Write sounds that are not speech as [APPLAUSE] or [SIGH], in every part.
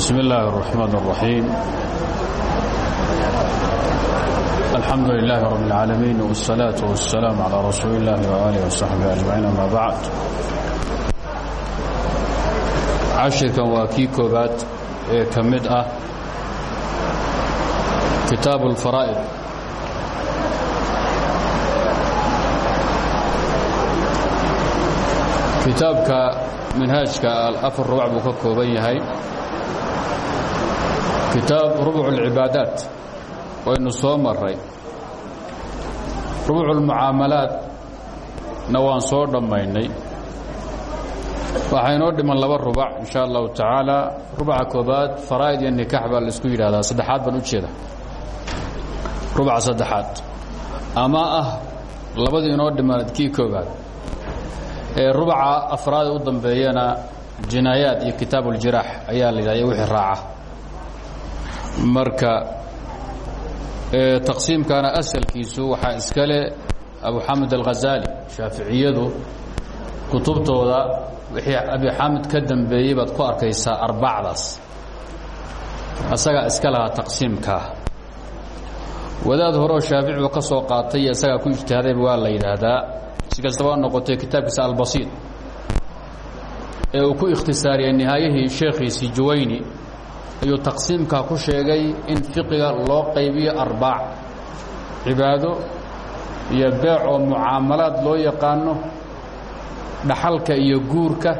بسم الله الرحمن الرحيم الحمد لله رب العالمين والصلاة والسلام على رسول الله وآله وصحبه أجمعين أما بعد cashirkan waa kii koobaad ee ka mid ah kitaab اlfaraa'id kitaabka minhaajka afar rubac buu ka kooban yahay kitaab rubuc اlcibaadaat waynu soo maray rubuc اlmucaamalaatna waan soo dhammaynay. Waxaa inoo dhiman laba rubac in sha allahu tacaala. Rubaca koobaad faraa'id iyo nikax baa la isku yidhahdaa saddexaad baan u jeeda. Rubaca saddexaad. Ama ah labadii inoo dhiman kii koobaad. Ee rubaca afraad u dambeeyana jinaayaad iyo kitaab uljiraax ayaa la yidhahda wixii raaca marka taqsiimkana asalkiisu waxaa iskale abu xamed alghazali shaaficiyadu kutubtooda wixii abi xaamid ka dambeeyey baad ku arkaysaa arbacdaas. Asagaa iska lahaa taqsiimkaa wadaad horeoo shaaficigu ka soo qaatay iyo ku ijtihaadayba waa la yidhaahdaa. Si kastaba noqotay kitaabkiisa albasiid ee uu ku ikhtisaariyey nihaayihii sheekhiisii juwayni ayuu taqsiimkaa ku sheegay in fiqiga loo qaybiyo arbaac cibaado iyo beec oo mucaamalaad loo yaqaano dhaxalka iyo guurka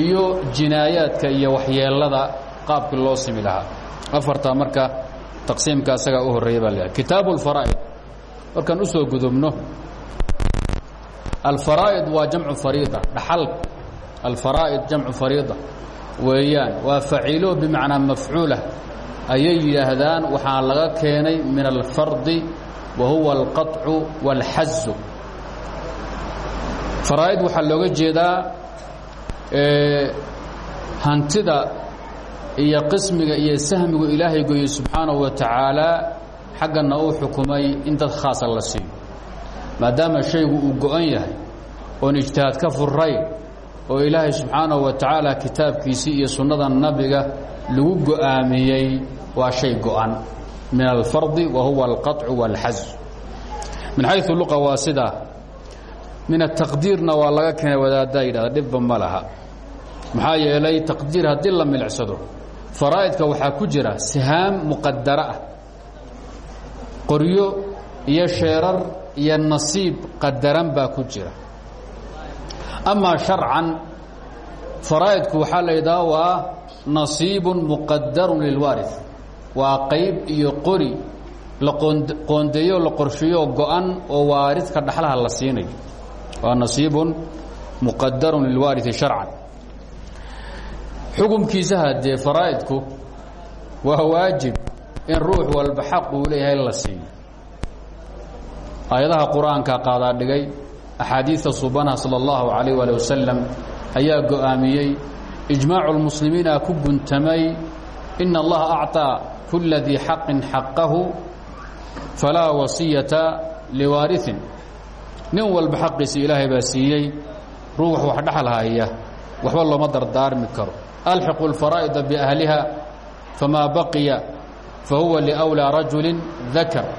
iyo jinaayaadka iyo waxyeelada qaabkii loo simi lahaa. Afartaa marka taqsiimka asagaa u horreeya baa leehay kitaabu alfaraa'id markaan u soo gudubno alfaraa'id waa jamcu fariida dhaxal alfaraa'id jamcu fariida weeyaan. Waa faciilo bimacnaa mafcuulah. Ayay yidhaahdaan waxaa laga keenay min alfardi wa huwa alqaطcu wاlxazu faraa'id waxaa looga jeedaa hantida iyo qismiga iyo sahmigu ilaahay gooyey subxaanahu wa tacaala xaggana uu xukumay in dad khaasa la siiyo. Maadaama shaygu uu go-an yahay oon ijtihaad ka furayn oo ilaahay subxaanahu wa tacaala kitaabkiisii iyo sunnada nabiga lagu go'aamiyey waa shay go-an. Min alfardi wa huwa alqaطcu wاlxazu min xayu luqa waa sidaa min ataqdiirna waa laga keenay wadaaddaa yidhahda dhibba ma laha. Yeelay taqdiir haddii la milicsado faraa'idka waxaa ku jira sihaam muqadara ah. Qoryo iyo sheerar iyo nasiib qadaran baa ku jira amaa sharcan faraa'idku waxaa la waa nasiibun muqadarun lilwaariث waa qayb iyo qori la qoondeeyo la oo waaridka dhaxlaha la siinayo waa nasiibun muqadarun lilwaariثi sharcan xukumkiisa haddee faraa'idku waa waajib in ruux walba xaq uu la siiyo aayadaha qur'aanka qaadaa dhigay axaadiida subanaha salى اllahu عalayه ali wasalam ayaa go'aamiyey ijmaacu اlmuslimiina ku guntamay ina allaha acطىa kula dii xaqin xaqahu falaa wasiyata liwaariثin nin walba xaqiisa ilaahay baa siiyey ruux wax dhaxal haya waxba looma dardaarmi karo alxiqu اlfaraa'ida biahliha famaa baqiya fahuwa liأwlىa rajuli dakar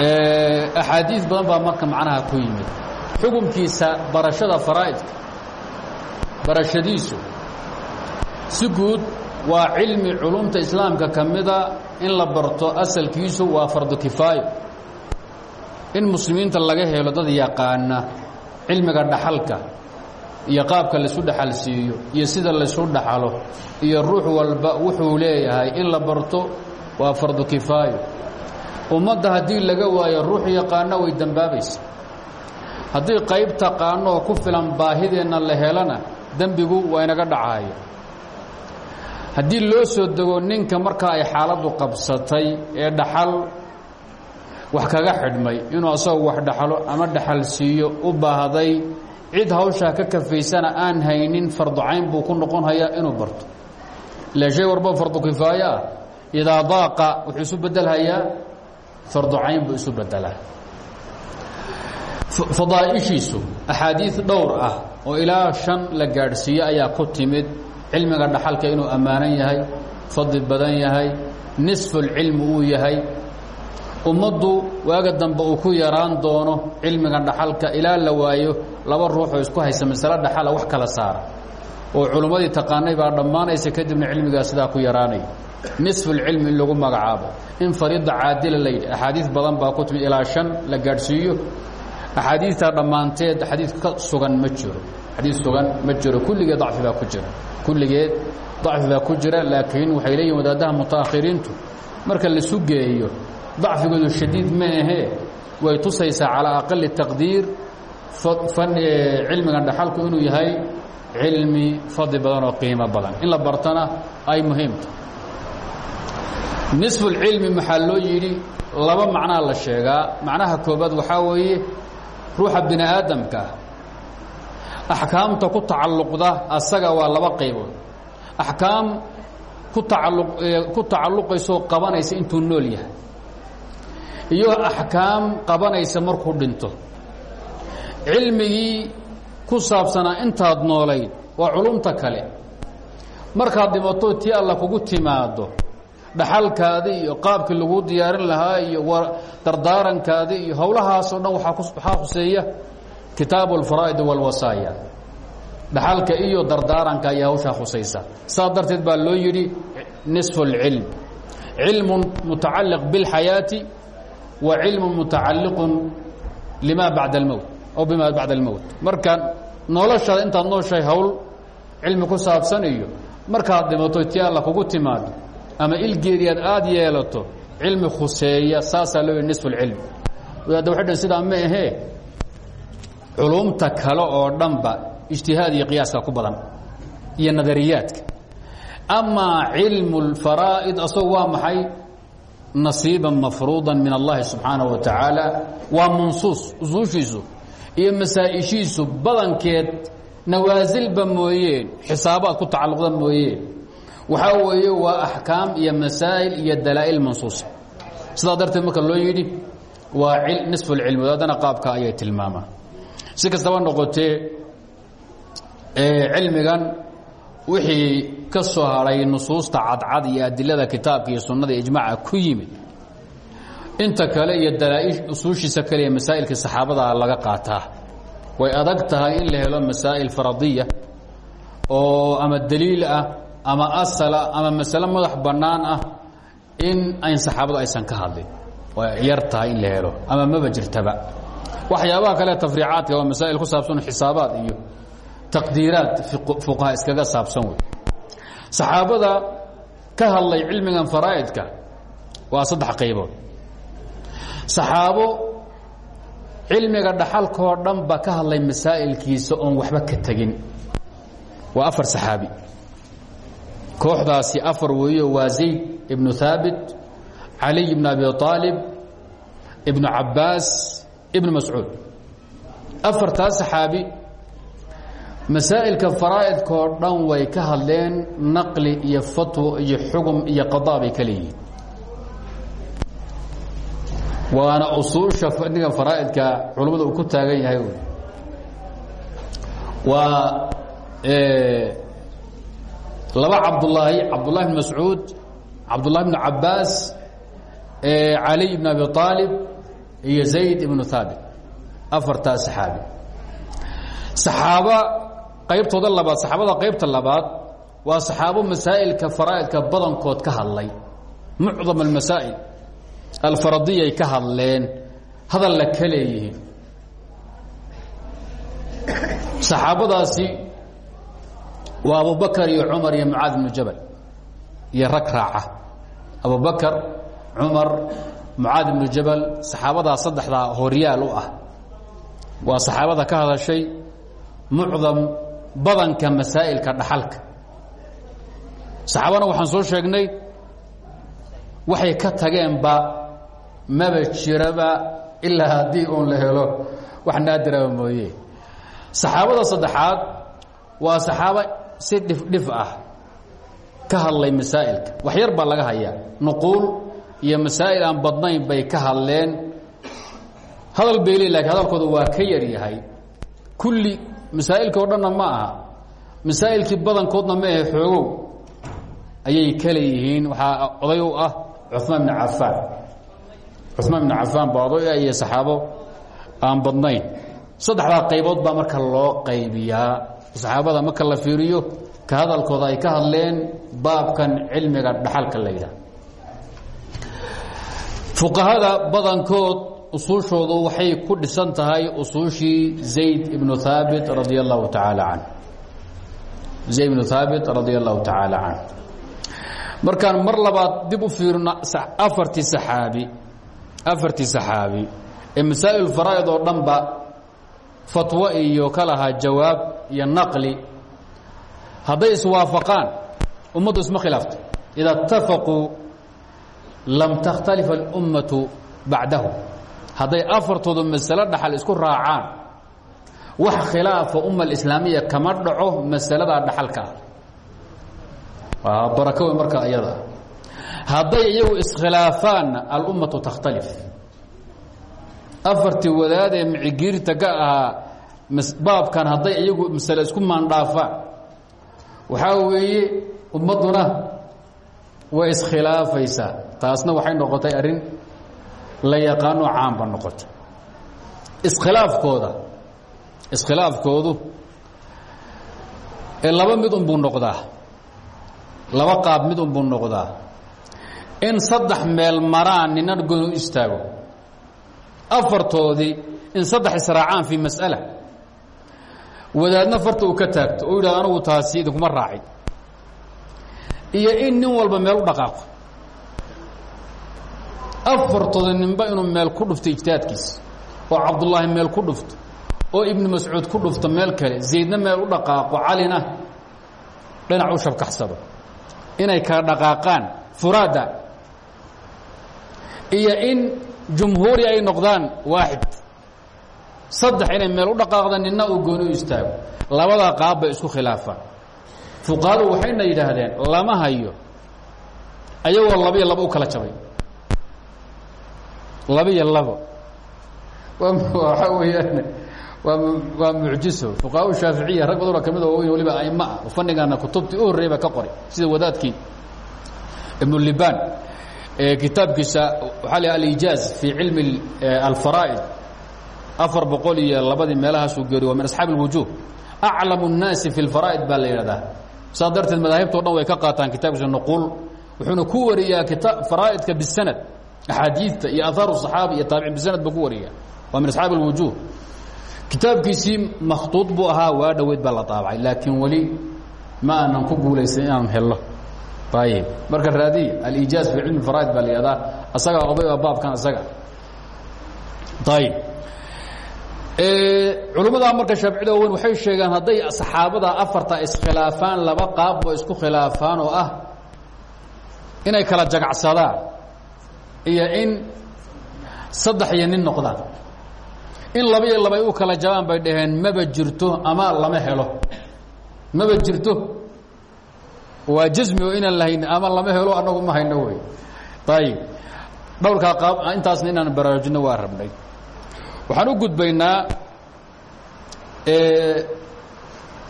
axaadiid badan baa marka macnaha ku yimid. Xukumkiisa barashada faraa'idka barashadiisu si guud waa cilmi culumta islaamka ka mida in la barto asalkiisu waa fardu kifaayo. In muslimiinta laga helo dad yaqaana cilmiga dhaxalka iyo qaabka laysu dhaxal siiyo iyo sida laysu dhaxalo iyo ruux walba wuxuu leeyahay in la barto waa fardu kifaayo ummadda haddii laga waayo ruux yaqaana way dembaabaysa haddii qayb taqaano oo ku filan baahideenna la helana dembigu waa inaga dhacaya haddii loo soo dego ninka markaa ay xaaladdu qabsatay ee dhaxal wax kaga xidhmay inuu asagoo wax dhaxalo ama dhaxal siiyo u baahday cid hawshaa ka kafaysana aan haynin farducayn buu ku noqon hayaa inuu barto. Ila shay warba fardu kifaayo ah idaa daaqa wuxuu isu bedelhayaa farducayn buu isu bedelaa. Fadaaishiisu axaadiid dhowr ah oo ilaa shan la gaadhsiiye ayaa ku timid cilmiga dhaxalka inuu ammaanan yahay fadli badan yahay nisfulcilmi uu yahay. Ummaddu waaga dambe uu ku yaraan doono cilmiga dhaxalka ilaa la waayo laba ruuxoo isku haysa masale dhaxala wax kala saara. Oo culummadii taqaanay baa dhammaanaysa kadibna cilmigaa sidaa ku yaraanaya nisfulcilmi in lagu magacaabo. In fariida caadila layidhi axaadiid badan baa ku timid ilaa shan la gaadhsiiyo. Axaadiidtaa dhammaanteed xadiid ka sugan ma jiro. Xadiid sugan ma jiro. Kulligeed dacfi baa ku jira. Kulligeed dacfi baa ku jira laakiin waxay leeyihiin wadaadaha mutaakhiriintu. Marka laisu geeyo dacfigoodu shadiid ma ahee. Way tusaysaa calaa aqali taqdiir. Cilmigan dhaxalku inuu yahay cilmi fadli badan oo qiimo badan. In la bartana ay muhiimta nisfulcilmi maxaa loo yidhi? Laba macnaa la sheegaa. Macnaha koobaad waxaa weeye ruuxa bini aadamka axkaamta ku tacalluqda asaga waa laba qaybood. Axkaam ku tacalluq ku tacalluqaysoo qabanaysa intuu nool yahay iyo axkaam qabanaysa markuu dhinto. Cilmigii ku saabsanaa intaad noolayd waa culumta kale. Markaad dhimato tii alla kugu timaado dhaxalkaadii iyo qaabkii lagu diyaarin lahaa iyo dardaarankaadii iyo howlahaasoo dhan waxaa khuseeya kitaabu alfaraa'id walwasaaya dhaxalka iyo dardaaranka ayaa hawshaa khusaysa saas darteed baa loo yidhi nisfu اlcilm cilmu mutacaliq biاlxayaati wa cilmu mutacaliqun limaa bacda almowt aw bimaa bacda almowt marka noloshaada intaad nooshahay hawl cilmi ku saabsan iyo markaad dhimato ti alla kugu timaado ama ilgeeriyaad aad yeelato cilmi khuseeya saasaa loo yidhi nisfu اlcilm wadaadda waxay dhan sidaa ma ahee culumta kale oo dhanba ijtihaad iyo qiyaaska ku badan iyo nadariyaadka amaa cilmu اlfaraa'id asagu waa maxay nasiiban mafruuda min allahi subxaanaه wa tacaala waa mansuus usuushiisu iyo masaa-ishiisu badankeed nawaasilba mooyeen xisaabaad ku tacalluqda mooyeen waxaa weeye waa axkaam iyo masaa'il iyo dalaa'il mansuusa sidaa darteed marka loo yidhi waa nisfu اlcilmi wadaadana qaabka ayay tilmaamaan si kastaba noqotee cilmigan wixii ka soo hadhay nusuusta cadcad iyo adilada kitaabka iyo sunnada ijmaaca ku yimid inta kale iyo dalaa-il usuushiisa kale ee masaa'ilkii saxaabada laga qaataa. Way adag tahay in la helo masaa'il faradiya oo ama daliil ah ama asala ama masale madax bannaan ah in ayn saxaabadu aysan ka hadlin. Way yar tahay in la helo ama maba jirtaba. Waxyaabaha kale tafriicaadka waa masaa'il ku saabsan xisaabaad iyo taqdiiraad fuqaha iskaga saabsan wey. Saxaabada ka hadlay cilmigan faraa'idka waa saddex qaybood. Saxaabo cilmiga dhaxalkoo dhan ba ka hadlay masaa'ilkiisa oon waxba ka tegin waa afar saxaabi kooxdaasi afar weeyo waa zayd ibnu haabit caliy ibn abi aalib ibnu cabbaas ibnu mascuud. Afartaas saxaabi masaa'ilka faraa'idkoo dhan way ka hadleen naqli iyo fatwo iyo xugum iyo qadaa bay waana usuusha fadniga faraa'idka culummada ku taagan yahay. Waa laba cabdulaahi cabdullahi bn mascuud cabdullahi bn cabbaas caliy bn abi aalib iyo zayd ibnu haabit afartaa saxaabi. Saxaaba qaybtooda labaad saxaabada qaybta labaad waa saxaabo masaa'ilka faraa'idka badankood ka hadlay. Mucdam almasaa'il alfaradiyay ka hadleen hadalla ka leeyihiin. Saxaabadaasi waa abubakar iyo cumar iyo mucaad ibnu jabal iyo rag raaca. Abubakar cumar mucaad ibnu jabal saxaabadaa saddexdaa horyaal u ah. Waa saxaabada ka hadashay mucdam badanka masaa'ilka dhaxalka. Saxaabana waxaan soo sheegnay waxay ka tageenba maba jiraba ilaa haddii uun la helo. Wax naadiraba mooye. Saxaabada saddexaad waa saxaabo si dhifdhif ah ka hadlay masaa'ilka. Wax yar baa laga hayaa. Nuquul iyo masaa'il aan badnayn bay ka hadleen. Hadal bay le lakiin hadalkooda waa ka yar yahay. Kulli masaa'ilka o dhanna ma aha. Masaa'ilkii badankoodna ma ahe xoogow. Ayay ka leeyihiin. Waxaa oday u ah cumaan bn cafaan. Cumaan bn cafaan baa oday ah aan badnayn. Saddexdaa qaybood baa marka loo qaybiyaa saxaabada marka la fiiriyo ka hadalkooda ay ka hadleen baabkan cilmiga dhaxalka la fuqahada badankood usuushoodu waxay ku dhisan tahay usuushii zayd ibnu haabit radia allahu tacaala zayd ibnu haabit radia allahu tacaala markaan mar labaad dib u fiirino afartii saxaabi afartii saxaabi ee masaa'il faraa'id oo dhanba fatwo iyo ka lahaa jawaab iyo naqli. Hadday iswaafaqaan ummaddu isma khilaafto ida اtafaquu lam takhtalif اlummatu bacdahu. Hadday afartoodu masalo dhaxal isku raacaan wax khilaafa umma alislaamiya kama dhaco masaladaa dhaxalka. Ah barako marka iyada. Hadday iyagu iskhilaafaanna alummatu takhtalif afartii wadaad ee micigiirta ka ahaa baabkan hadday iyagu masale isku maandhaafaan waxaa weeye ummadduna way iskhilaafaysaa. Taasna waxay noqotay arrin la yaqaano caamba noqota iskhilaafkooda iskhilaafkoodu ee laba mid unbuu noqdaa. Laba qaab mid unbuu noqdaa. In saddex meel maraan nina goon u istaago afartoodii in saddex israacaan fii mas'ala. Wadaadna farta uu ka taagto oo yidhahdo anigu taasi idinkuma raacay iyo in nin walba meel u dhaqaaqo. Afartooda ninba inuu meel ku dhufto ijtihaadkiisa oo cabdullaahi meel ku dhufto oo ibnu mascuud ku dhufto meel kale zaydna meel u dhaqaaqo calina dhinac u shabkaxsado. Inay kala dhaqaaqaan furaada. Iyo in jumhuuri ay noqdaan waaxid saddex inay meel u dhaqaaqda nina uu gooni istaago labadaa qaab isku khilaafaan fuqahadu waxayna yidhaahdeen lama hayo ayagoo labiyo laba u kala jabay labiyo labo waxaa weeyaan waa waa mucjiso fuqahaa shaaficiya rag badanoo oo waaweyn waliba aima ah oo fannigaana kutubtii u horreeyay baa ka qoray sida wadaadkii ibnu libaan kitaabkiisa waxaa la alijaaz fii cilmi alfaraa'id afar boqol iyo labadii meelahaasuu geeriy waa min asxaabi اlwujuh aclamu الnaasi fi اlfaraa'id baa la yidhahdaa saas darteed madaahibtao dhan way ka qaataan kitabkiisa nuquul wuxuuna ku wariyaa kita faraa'idka bisanad axaadiidta iyo ahaaru صaxaabi iyo taabicin bisanad buu ku wariyaa waa min asxaabi اlwujuh kitaabkiisii makhtuud buu ahaa waa dhoweyd baa la daabacay laakiin weli ma aanan ku guulaysan inaan helno ayib marka raadiya alijaaz fi cilmi faraa'id baa la yihahdaa asagaa oday oo baabkan isaga ayib culummadaa marka shaaficida weyn waxay sheegeen hadday saxaabada afarta iskhilaafaan laba qaabba isku khilaafaan oo ah inay kala jagacsadaan iyo in saddex iyo nin noqdaan. In laba iyo laba ay u kala jabaan bay dhaheen maba jirto ama lama helo. Maba jirto waa jasmi oo inaan lahayn ama lama helo annagu ma hayno wey. Ayib dhowrkaa intaasna inaan baraarujino waa rabnay. Waxaan u gudbaynaa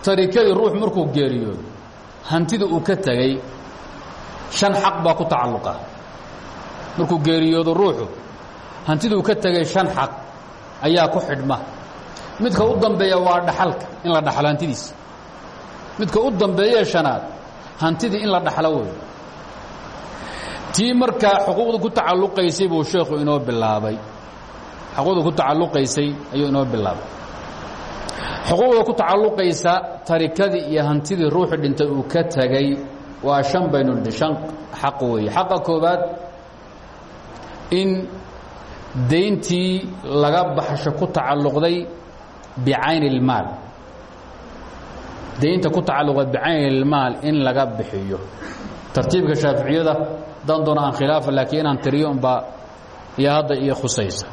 tarikadii ruux markuu geeriyoodo hantida uu ka tegey shan xaq baa ku tacalluqa. Markuu geeriyoodo ruuxu hantida uu ka tegey shan xaq ayaa ku xidhma. Midka u dambeeya waa dhaxalka in la dhaxlo midka u dambeeyee shanaad hantidii in la dhaxlo wey. Tii markaa xuquuqda ku tacalluqaysay buu sheekhu inoo bilaabay. Xuquuqda ku tacalluqaysay ayuu inoo bilaabay. Xuquuqda ku tacalluqaysa tarikadii iyo hantidii ruuxu dhintay uu ka tegey waa shan baynu shan xaq weeye. Xaqa koowaad in dayntii laga baxsho ku tacalluqday bicayni اlmaal daynta ku tacalluqday bicayni اlmaal in laga bixiyo. Tartiibka shaaficiyada dan doona aan khilaafa laakiin inaan tiriyo unbaa iyo hadda iyo khusaysa.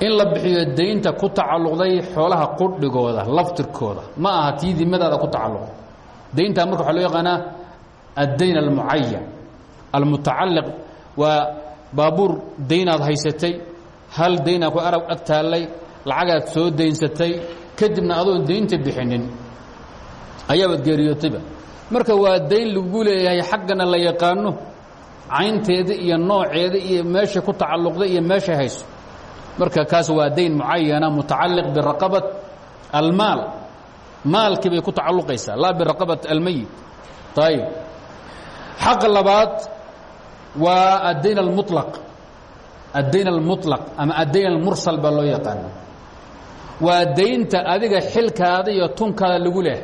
In la bixiyo daynta ku tacalluqday xoolaha qudhigooda laftirkooda ma aha tii dimadaada ku tacalluqda dayntaa marka waxaa loo yaqaanaa addayn almucayan almutacalliq. Waa baabuur daynaad haysatay hal daynaa ku arab ag taallay soo daynsatay kadibna adoon daynta bixinin ayaabaad geeriyootayba. Marka waa dayn lagu leeyahay xaggana la yaqaano caynteeda iyo nooceeda iyo meeshay ku tacalluqda iyo meeshay hayso. Marka kaas waa dayn mucayana mutacalliq biraqabat almaal. Maalkii bay ku tacalluqaysaa laa biraqabat almayit ayib xaqa labaad waa addayn almuطlaq addayn almuطlaq ama addayn almursal baa loo yaqaana waa daynta adiga xilkaada iyo tunkaada lagu leh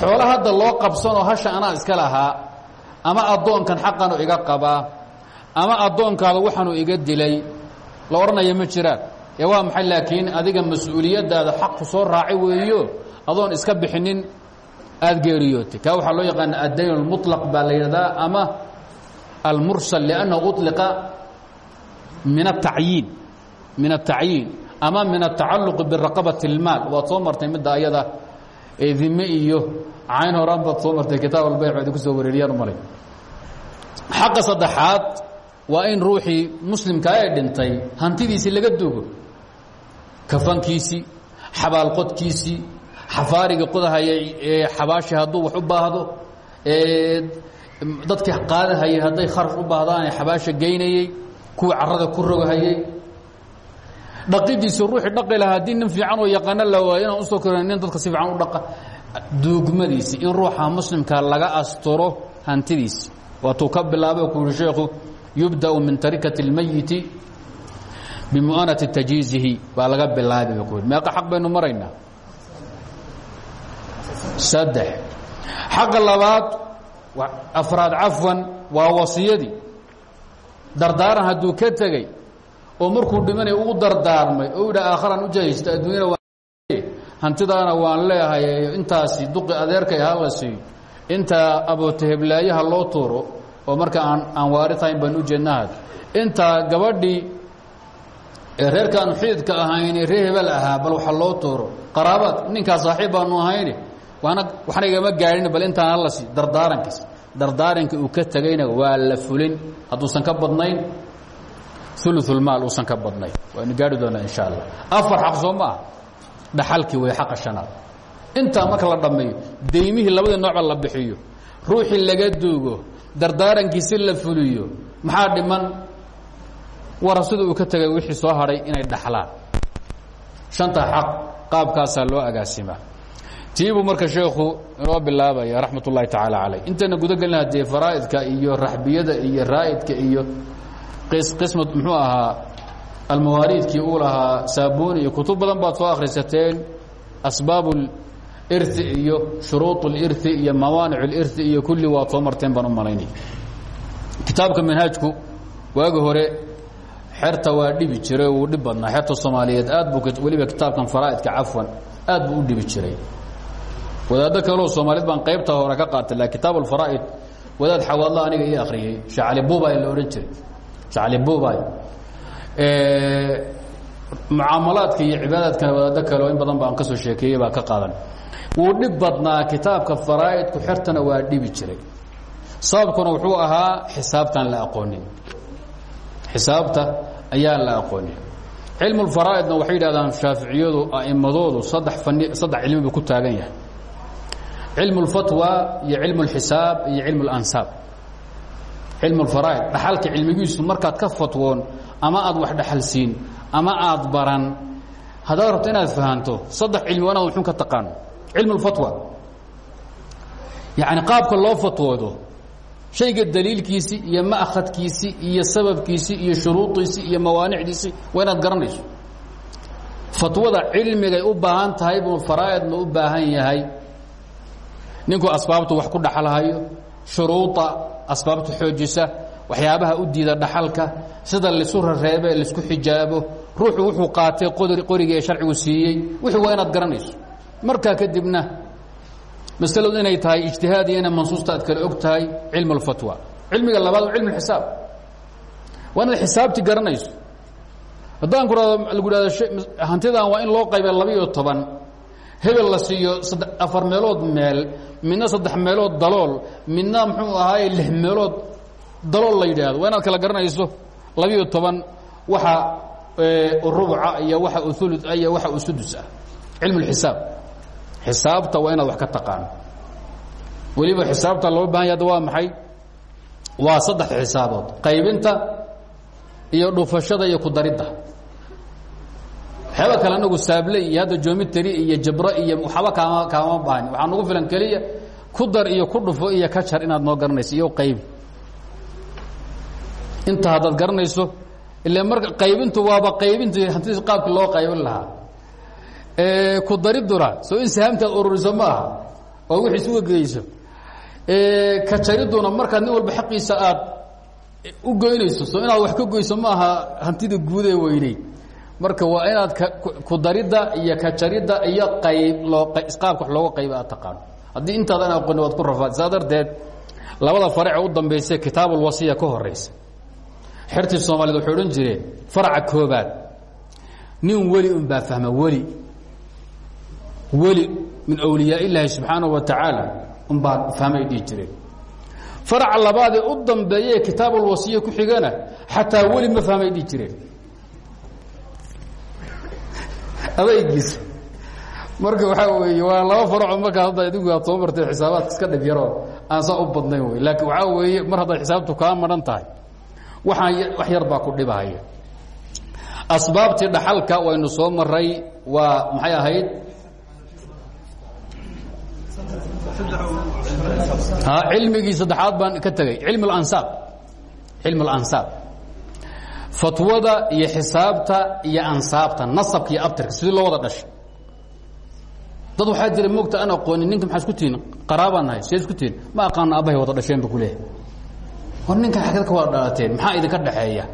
xoolo hadda loo qabsanoo hasha anaa iska lahaa ama addoonkan xaqanu iga qabaa ama addoonkaada waxaanu iga dilay la odhanaya ma jiraan ee waa maxay laakiin adiga mas-uuliyaddaada xaqku soo raacay weeyo adoon iska bixinin aada geeriyootay kaa waxaa loo yaqaana addayn almuطlaq baa la yidhahdaa ama almursal liannahu uطliqa min atacyiin min atacyiin ama min atacalluqi biraqabati اlmaal waad soo martay midda ayada ee dime iyo cayn horaan baad soo martay kitaab albayc baad ku soo wareeriyaan malay. Xaqa saddexaad waa in ruuxii muslimkaa ee dhintay hantidiisii laga dugo kafankiisii xabaalqodkiisii xafaariga qodahayay ee xabaashi hadduu wax u baahdo dadkii qaadahayay hadday kharash u baahdaanee xabaasha geynayey kuwii carrada ku rogahayey dhaqidiisi ruuxii dhaqi lahaa haddii nin fiican oo yaqaano la waayo inaan u soo korin nin dadka si fiican u dhaqa. Duugmadiisi in ruuxa muslimka laga asturo hantidiisi waatuu ka ku sheekhu yubda'u min tarikati اlmayiti bimu'anati tajhiizihi baa laga bilaabay ba ku meeqa xaq baynu maraynaa. Saddex. Xaqa labaad afraad cafwan waa wasiyadii. Dardaaran oo markuu dhimanay uu dardaarmay oo yidha aakharaan u jahaysta adduunyana waa hantidaana waan leehay intaasi duqi adeerkay ha la siiyo intaa loo tuuro oo marka aan aan waaritahayn baan u jeednahad intaa gabadhii ee reerkaanu xididka ahayne reer hebel bal waxa loo tuuro. Qaraabaad ninkaa saaxiib baanu ahayne waana waxna igama gaadhin bal intaan hala sii dardaarankiis dardaaranka uu ka tegayna waa la fulin. Hadduusan ka badnayn uluulmaal uusan ka badnayn. Waynu gaari doonaa insha allah. Afar xaq soo maaha dhaxalkii way xaqa shanaad intaa marka la dhammeeyo daymihii labadii noocba la bixiyo ruuxii laga duugo dardaarankiisi la fuliyo maxaa dhiman? Wara sida uu ka tegay wixii soo hadhay inay dhaxlaan. Shanta xaq qaabkaasaa loo agaasimaa tiibuu marka sheekhu inoo bilaabaya raxmat ullahi tacaala calayh intayna gudagelina dee faraa'idka iyo raxbiyada iyo raa'idka iyo qisma muxuu ahaa almawaariidkii uu lahaa saabuni iyo kutub badan baad soo akhrisateen asbaab اlirti iyo shuruuط اlirti iyo mawaanic اlirti iyo kulli waad soo marteen baan u malaynaya kitaabka manhaajku waagi hore xerta waa dhibi jiray wuu dhib badnaa xerta soomaaliyeed aad buu weliba kitaabkan faraa'idka cafwan aad buu u dhibi jiray wadaaddo kaleo soomaaliyed baan qaybta hore ka qaatay la kitaab alfaraa'id wadaad xawaadla aniga ii akhriyey shacali buubay la odhan jiray shacali buubay mucaamalaadka iyo cibaadaadka wadaaddo kaleo in badan baan ka soo sheekeeyey baa ka qaadan wuu dhib badnaa kitaabka faraa'idku xertana waa dhibi jiray sababkuna wuxuu ahaa xisaabtaan la aqoonin xisaabta ayaan la aqoonin cilmu lfaraa'idna waxay yidhahdaan shaaficiyadu a'immadoodu saddex fani saddex cilmi buu ku taagan yahay cilmu اlfatwa iyo cilmu اlxisaab iyo cilmu اlansaab cilmu اlfaraa'id dhaxalka cilmigiisu markaad ka fatwoon ama aad wax dhaxalsiin ama aad baran haddaad rabto inaad fahanto saddex cilmi waa inaad wuxun ka taqaano cilmu اlfatwa yacni qaabka loo fatwoodo shayga daliilkiisii iyo ma'khadkiisii iyo sababkiisii iyo shuruudiisii iyo mawaanicdiisii waa inaad garanayso. Fatwada cilmigay u baahan tahay buu faraa'idna u baahan yahay. Ninku asbaabtu wax ku dhaxalhayo shuruuda asbaabta xoojisa waxyaabaha u diida dhaxalka sida lisu rareebe la isku xijaabo ruuxu wuxuu qaatay qoriga ee sharcigu siiyey wixii waa inaad garanayso. Markaa kadibna masaladu inay tahay ijtihaad iyo ina mansuusta aad kale og tahay cilmu اlfatwa cilmiga labaad waa cilmu اxisaab waa inaad xisaabti garanayso. Haddaan ku lagu hahdo hantidan waa in loo qayba laba-iyo toban hebel la siiyo afar meelood meel midna saddex meelood dalool midna muxuu ahaaye lix meelood dalool la yidhaahdo. Waa inaad kala garanayso labiiyo toban waxa rubuca iyo waxa u ulu iyo waxa u sudus ah. Cilmu اxisaab xisaabta waa inaad wax ka taqaano weliba xisaabta loo baahan ya waa maxay? Waa saddex xisaabood. Qaybinta iyo dhufashada iyo ku daridda waxyaaba kale anagu saable iyo hadda jomitry iyo jabro iyo waxba kaama kaama baahni. Waxaa nagu filan keliya ku dar iyo ku dhufo iyo ka jar inaad noo garanayso iyo qaybi inta haddaad garanayso ila marka qaybintu waaba qaybintu hanti qaabki loo qaybin lahaa. Ku dariduna soo in sahamtaad ururiso ma aha oo wixii isuga geyso. Ka jariduna markaad nin walba xaqiisa aad u goynayso. Soo inaad wax ka goyso ma aha hantida guudee weyney marka waa inaad ku daridda iyo ka jaridda iyo qayb loo qaabka wax looga qayba aad taqaano. Haddii intaadan aqooni waad ku rafaad saa darteed labada farace u dambaysa kitaabulwasiya ka horaysa xertii soomaaliyed waxay odhan jireen faraca koobaad nin weli un baa fahma weli. Weli min awliyaa illaahi subxaanahu wa tacaala unbaa fahmay dhihi jireen faraca labaadee u dambeeye kitaabulwasiya ku xigana xataa weli ma fahmay dhihi jireen adaygiisa marka waxaa weeye waa laba faraco markaa hadda idinku aad soo martay xisaabaadka iska dhib yaroo aan saa u badnayn wey laakiin waxaa weeye mar hadday xisaabtu kaa madhan tahay waxaan wax yar baa ku dhibahaya asbaabtii dhaxalka waynu soo maray waa maxay ahayd? Cilmigii saddexaad baan ka tegay cilm اlansaab cilm اlansaab fatwada iyo xisaabta iyo ansaabta nasabka iyo abtirka sidii loo wada dhashay. Dad waxaa jira moogta aan aqoonin ninka maxaa isku tihin? Qaraabaan nahay see isku tihin. Ma aqaana abahay wada dhasheen ba kuleeyahay war ninkan xagad ka wada dhalateen maxaa idinka dhaxeeya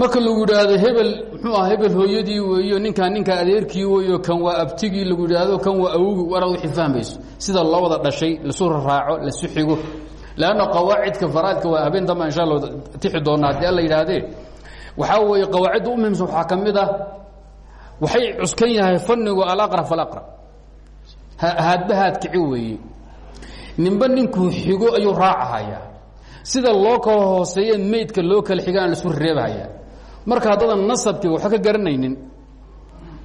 marka lagu yidhaahdo hebel muxuu aha hebel hooyadii weeyo ninkaan ninkaa adeerkii weeyo kan waa abtigii lagu yidhaahdo kan waa awogii waraad wixii fahmayso sida loo wada dhashay lasu raraaco lasu xigo leanna qawaacidka faraadka waa habeen damba insha alla tixi doona haddii alla yidhaahdee waxaa weeye qawaacidda u muhimsan waxaa waxay cuskan yahay fannigu alaqra falaqra haadba haadkici weeye ninba ninkuu xigo ayuu raacahayaa sida loo kala hooseeye maydka loo xigaan lasu reebhayaa marka haddaadan nasabkii waxba ka garanaynin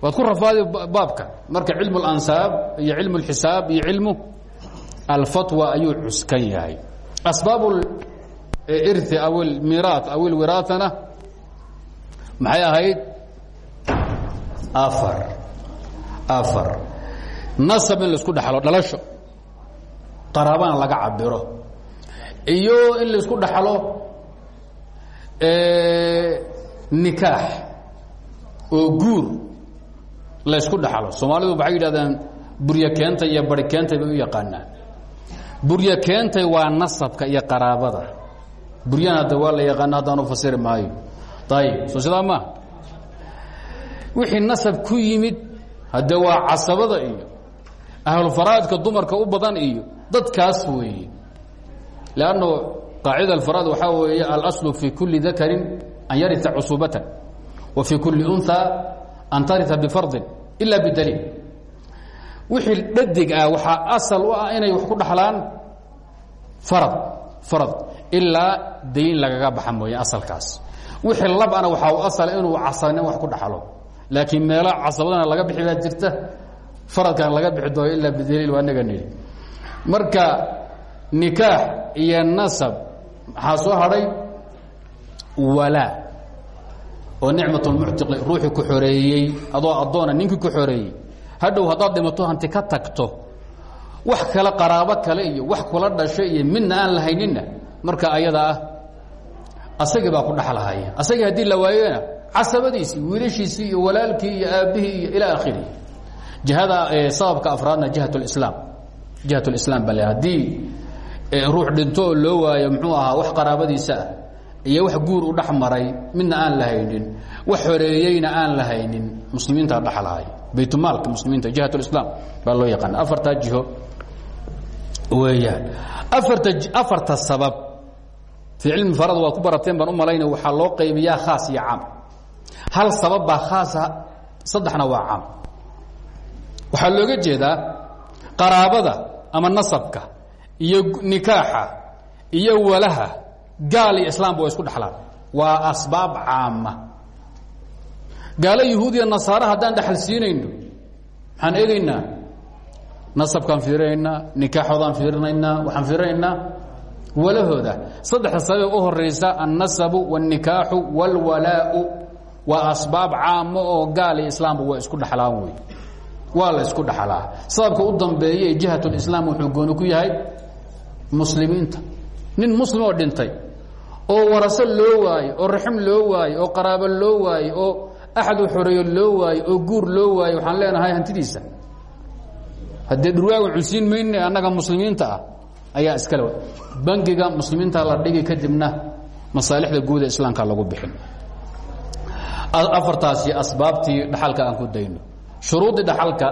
waad ku rafaadi baabka marka cilmu اlansaab iyo cilmu اlxisaab iyo cilmu alfatwa ayuu cuskan yahay asbaab irthi aw almiiraat aw ilwiraatana maxay ahayd afar afar nasab in la isku dhexlo dhalasho qaraabana laga cabiro iyo in la isku dhaxlo nikaax oo guur laysku dhaxlo soomaalidu waxay yidhahdaan buryo keentay iyo bari keentay bay u yaqaanaan buryo keentay waa nasabka iyo qaraabada. Buryana hadda waa la yaqaana haddaan u fasiri maayo. Ayib soo wixii nasab ku yimid hadde waa casabada iyo ahlufaraadka dumarka u badan iyo dadkaas weeye. Lanno qaacida alfaraad waxaa weeye alaslu fi kuli dakarin an yarita cusubatan wa fi kuli unha an tarita bifardin ila bidaliil wixii dhadig ah waxaa asal u ah inay wax ku dhaxlaan farad farad ilaa dayn lagaga baxa asalkaas. Wixii labana waxaa u asala inuu casabnin wax ku dhaxlo. Laakiin meelo casabadana laga bixi baa jirta faradkan laga bixi doono ilaa bidaliil waa naga nidhi marka nikaax iyo nasab maxaa soo hadhay oo nicmat lmuctiqi ruuxii ku xoreeyey adoo addoona ninkii ku xoreeyey hadhow haddaad dhimato hanti ka tagto wax kale qaraabo kale iyo wax kula dhashay iyo midna aan lahayninna marka ayada ah asagii baa ku dhaxlahaya asagii haddii la waayona casabadiisii wiilashiisii iyo walaalkii iyo aabbihii iyo ilaa akhirihi jihada sababka afraadna jihat lislaam jihat lislaam baa le haddii ruux dhinto oo loo waayo muxuu ahaa wax qaraabadiisa ah iyo wax guur u dhex maray midna aan la haynin wax xoreeyeyna aan la haynin muslimiintaa dhexlahay baytmaalka muslimiinta jihat lislaam baa loo yaqaana afartaa jiho weeyaan. Afarta sabab. Fii cilmi farad waad ku barateen baan u malayna waxaa loo qaybiyaa khaas iyo caam. Hal sabab baa khaasa saddexna waa caam. Waxaa looga jeedaa qaraabada ama nasabka iyo nikaaxa iyo walaha gaal iyo islaamba waa isku dhexlaan waa asbaab caama gaalo yahuudiya nasaare haddaan dhaxal siinayno maxaan eegaynaa nasabkaan fiirinaynaa nikaaxoodaan fiirinaynaa waxaan fiirinaynaa walahooda saddexda sababee u horaysa annasabu wاlnikaaxu wاlwalaau waa asbaab caamo oo gaal iyo islaamba waa isku dhaxlaan wey waa la isku dhaxlaa sababka u dambeeya ee jihat اlislaam wuxuu gooni ku yahay muslimiinta nin muslim oo dhintay oo waraso loo waayo oo raxim loo waayo oo qaraabo loo waayo oo axadu xoreeyo loo waayo oo guur loo waayo waxaan leenahay hantidiisa haddee dhurwaaga cunsiin mayne annaga muslimiinta ah ayaa iskale bangiga muslimiinta la dhigi kadibna masaalixda guud ee islaamka lagu bixin afartaasi asbaabtii dhaxalka aan ku dayno shuruuddii dhaxalka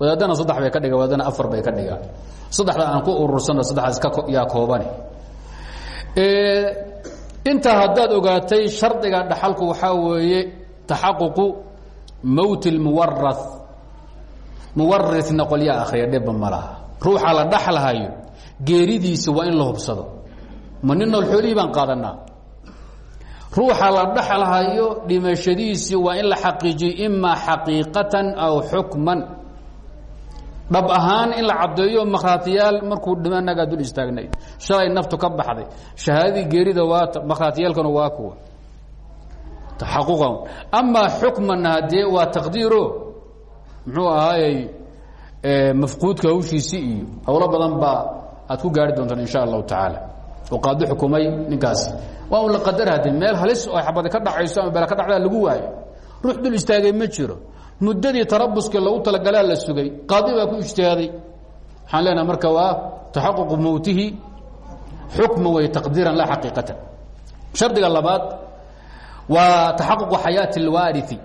wadaadana saddex bay ka dhigaan wadaadana afar bay ka dhigaan saddexda aan ku urursanno saddexdaas yaa koobane intaa haddaad ogaatay shardiga dhaxalku waxaa weeye taxaququ mowt اlmuwara muwarina qolyaa akhriya dhibba ma laha ruuxa la dhaxlahayo geeridiisa waa in la hubsado. Ma nin nool xoolihii baan qaadanaa ruuxa la dhaxlahayo dhimashadiisii waa in la xaqiijiyo imaa xaqiiqatan aw ahaan in la caddeeyo makhraatiyaal markuu dhimo dul istaagnay shalay naftu ka baxday. Shahaadadii geerida waata makhraatiyaalkana waa kuwa taxaquqan amaa xukmanna haddee waa taqdiiro muxuu ahaayey mafquudka hawshiisi iyo howlo badan baa aad ku gaari doontaan insha allahu tacaala oo qaadi xukumay ninkaasi waa un la qadar hadde meel halis oo xabada ka dhacayso ama bela ka dhacdaa lagu waayo ruux dul istaagay ma jiro muddadii tarabuskii lagu talagalaa la sugay qaadi baa ku ijtihaaday waxaan leenaha marka waa taxaququ mowtihi xukma way taqdiiran laa xaqiiqatan shardiga labaad waa taxaququ xayaati اlwaariثi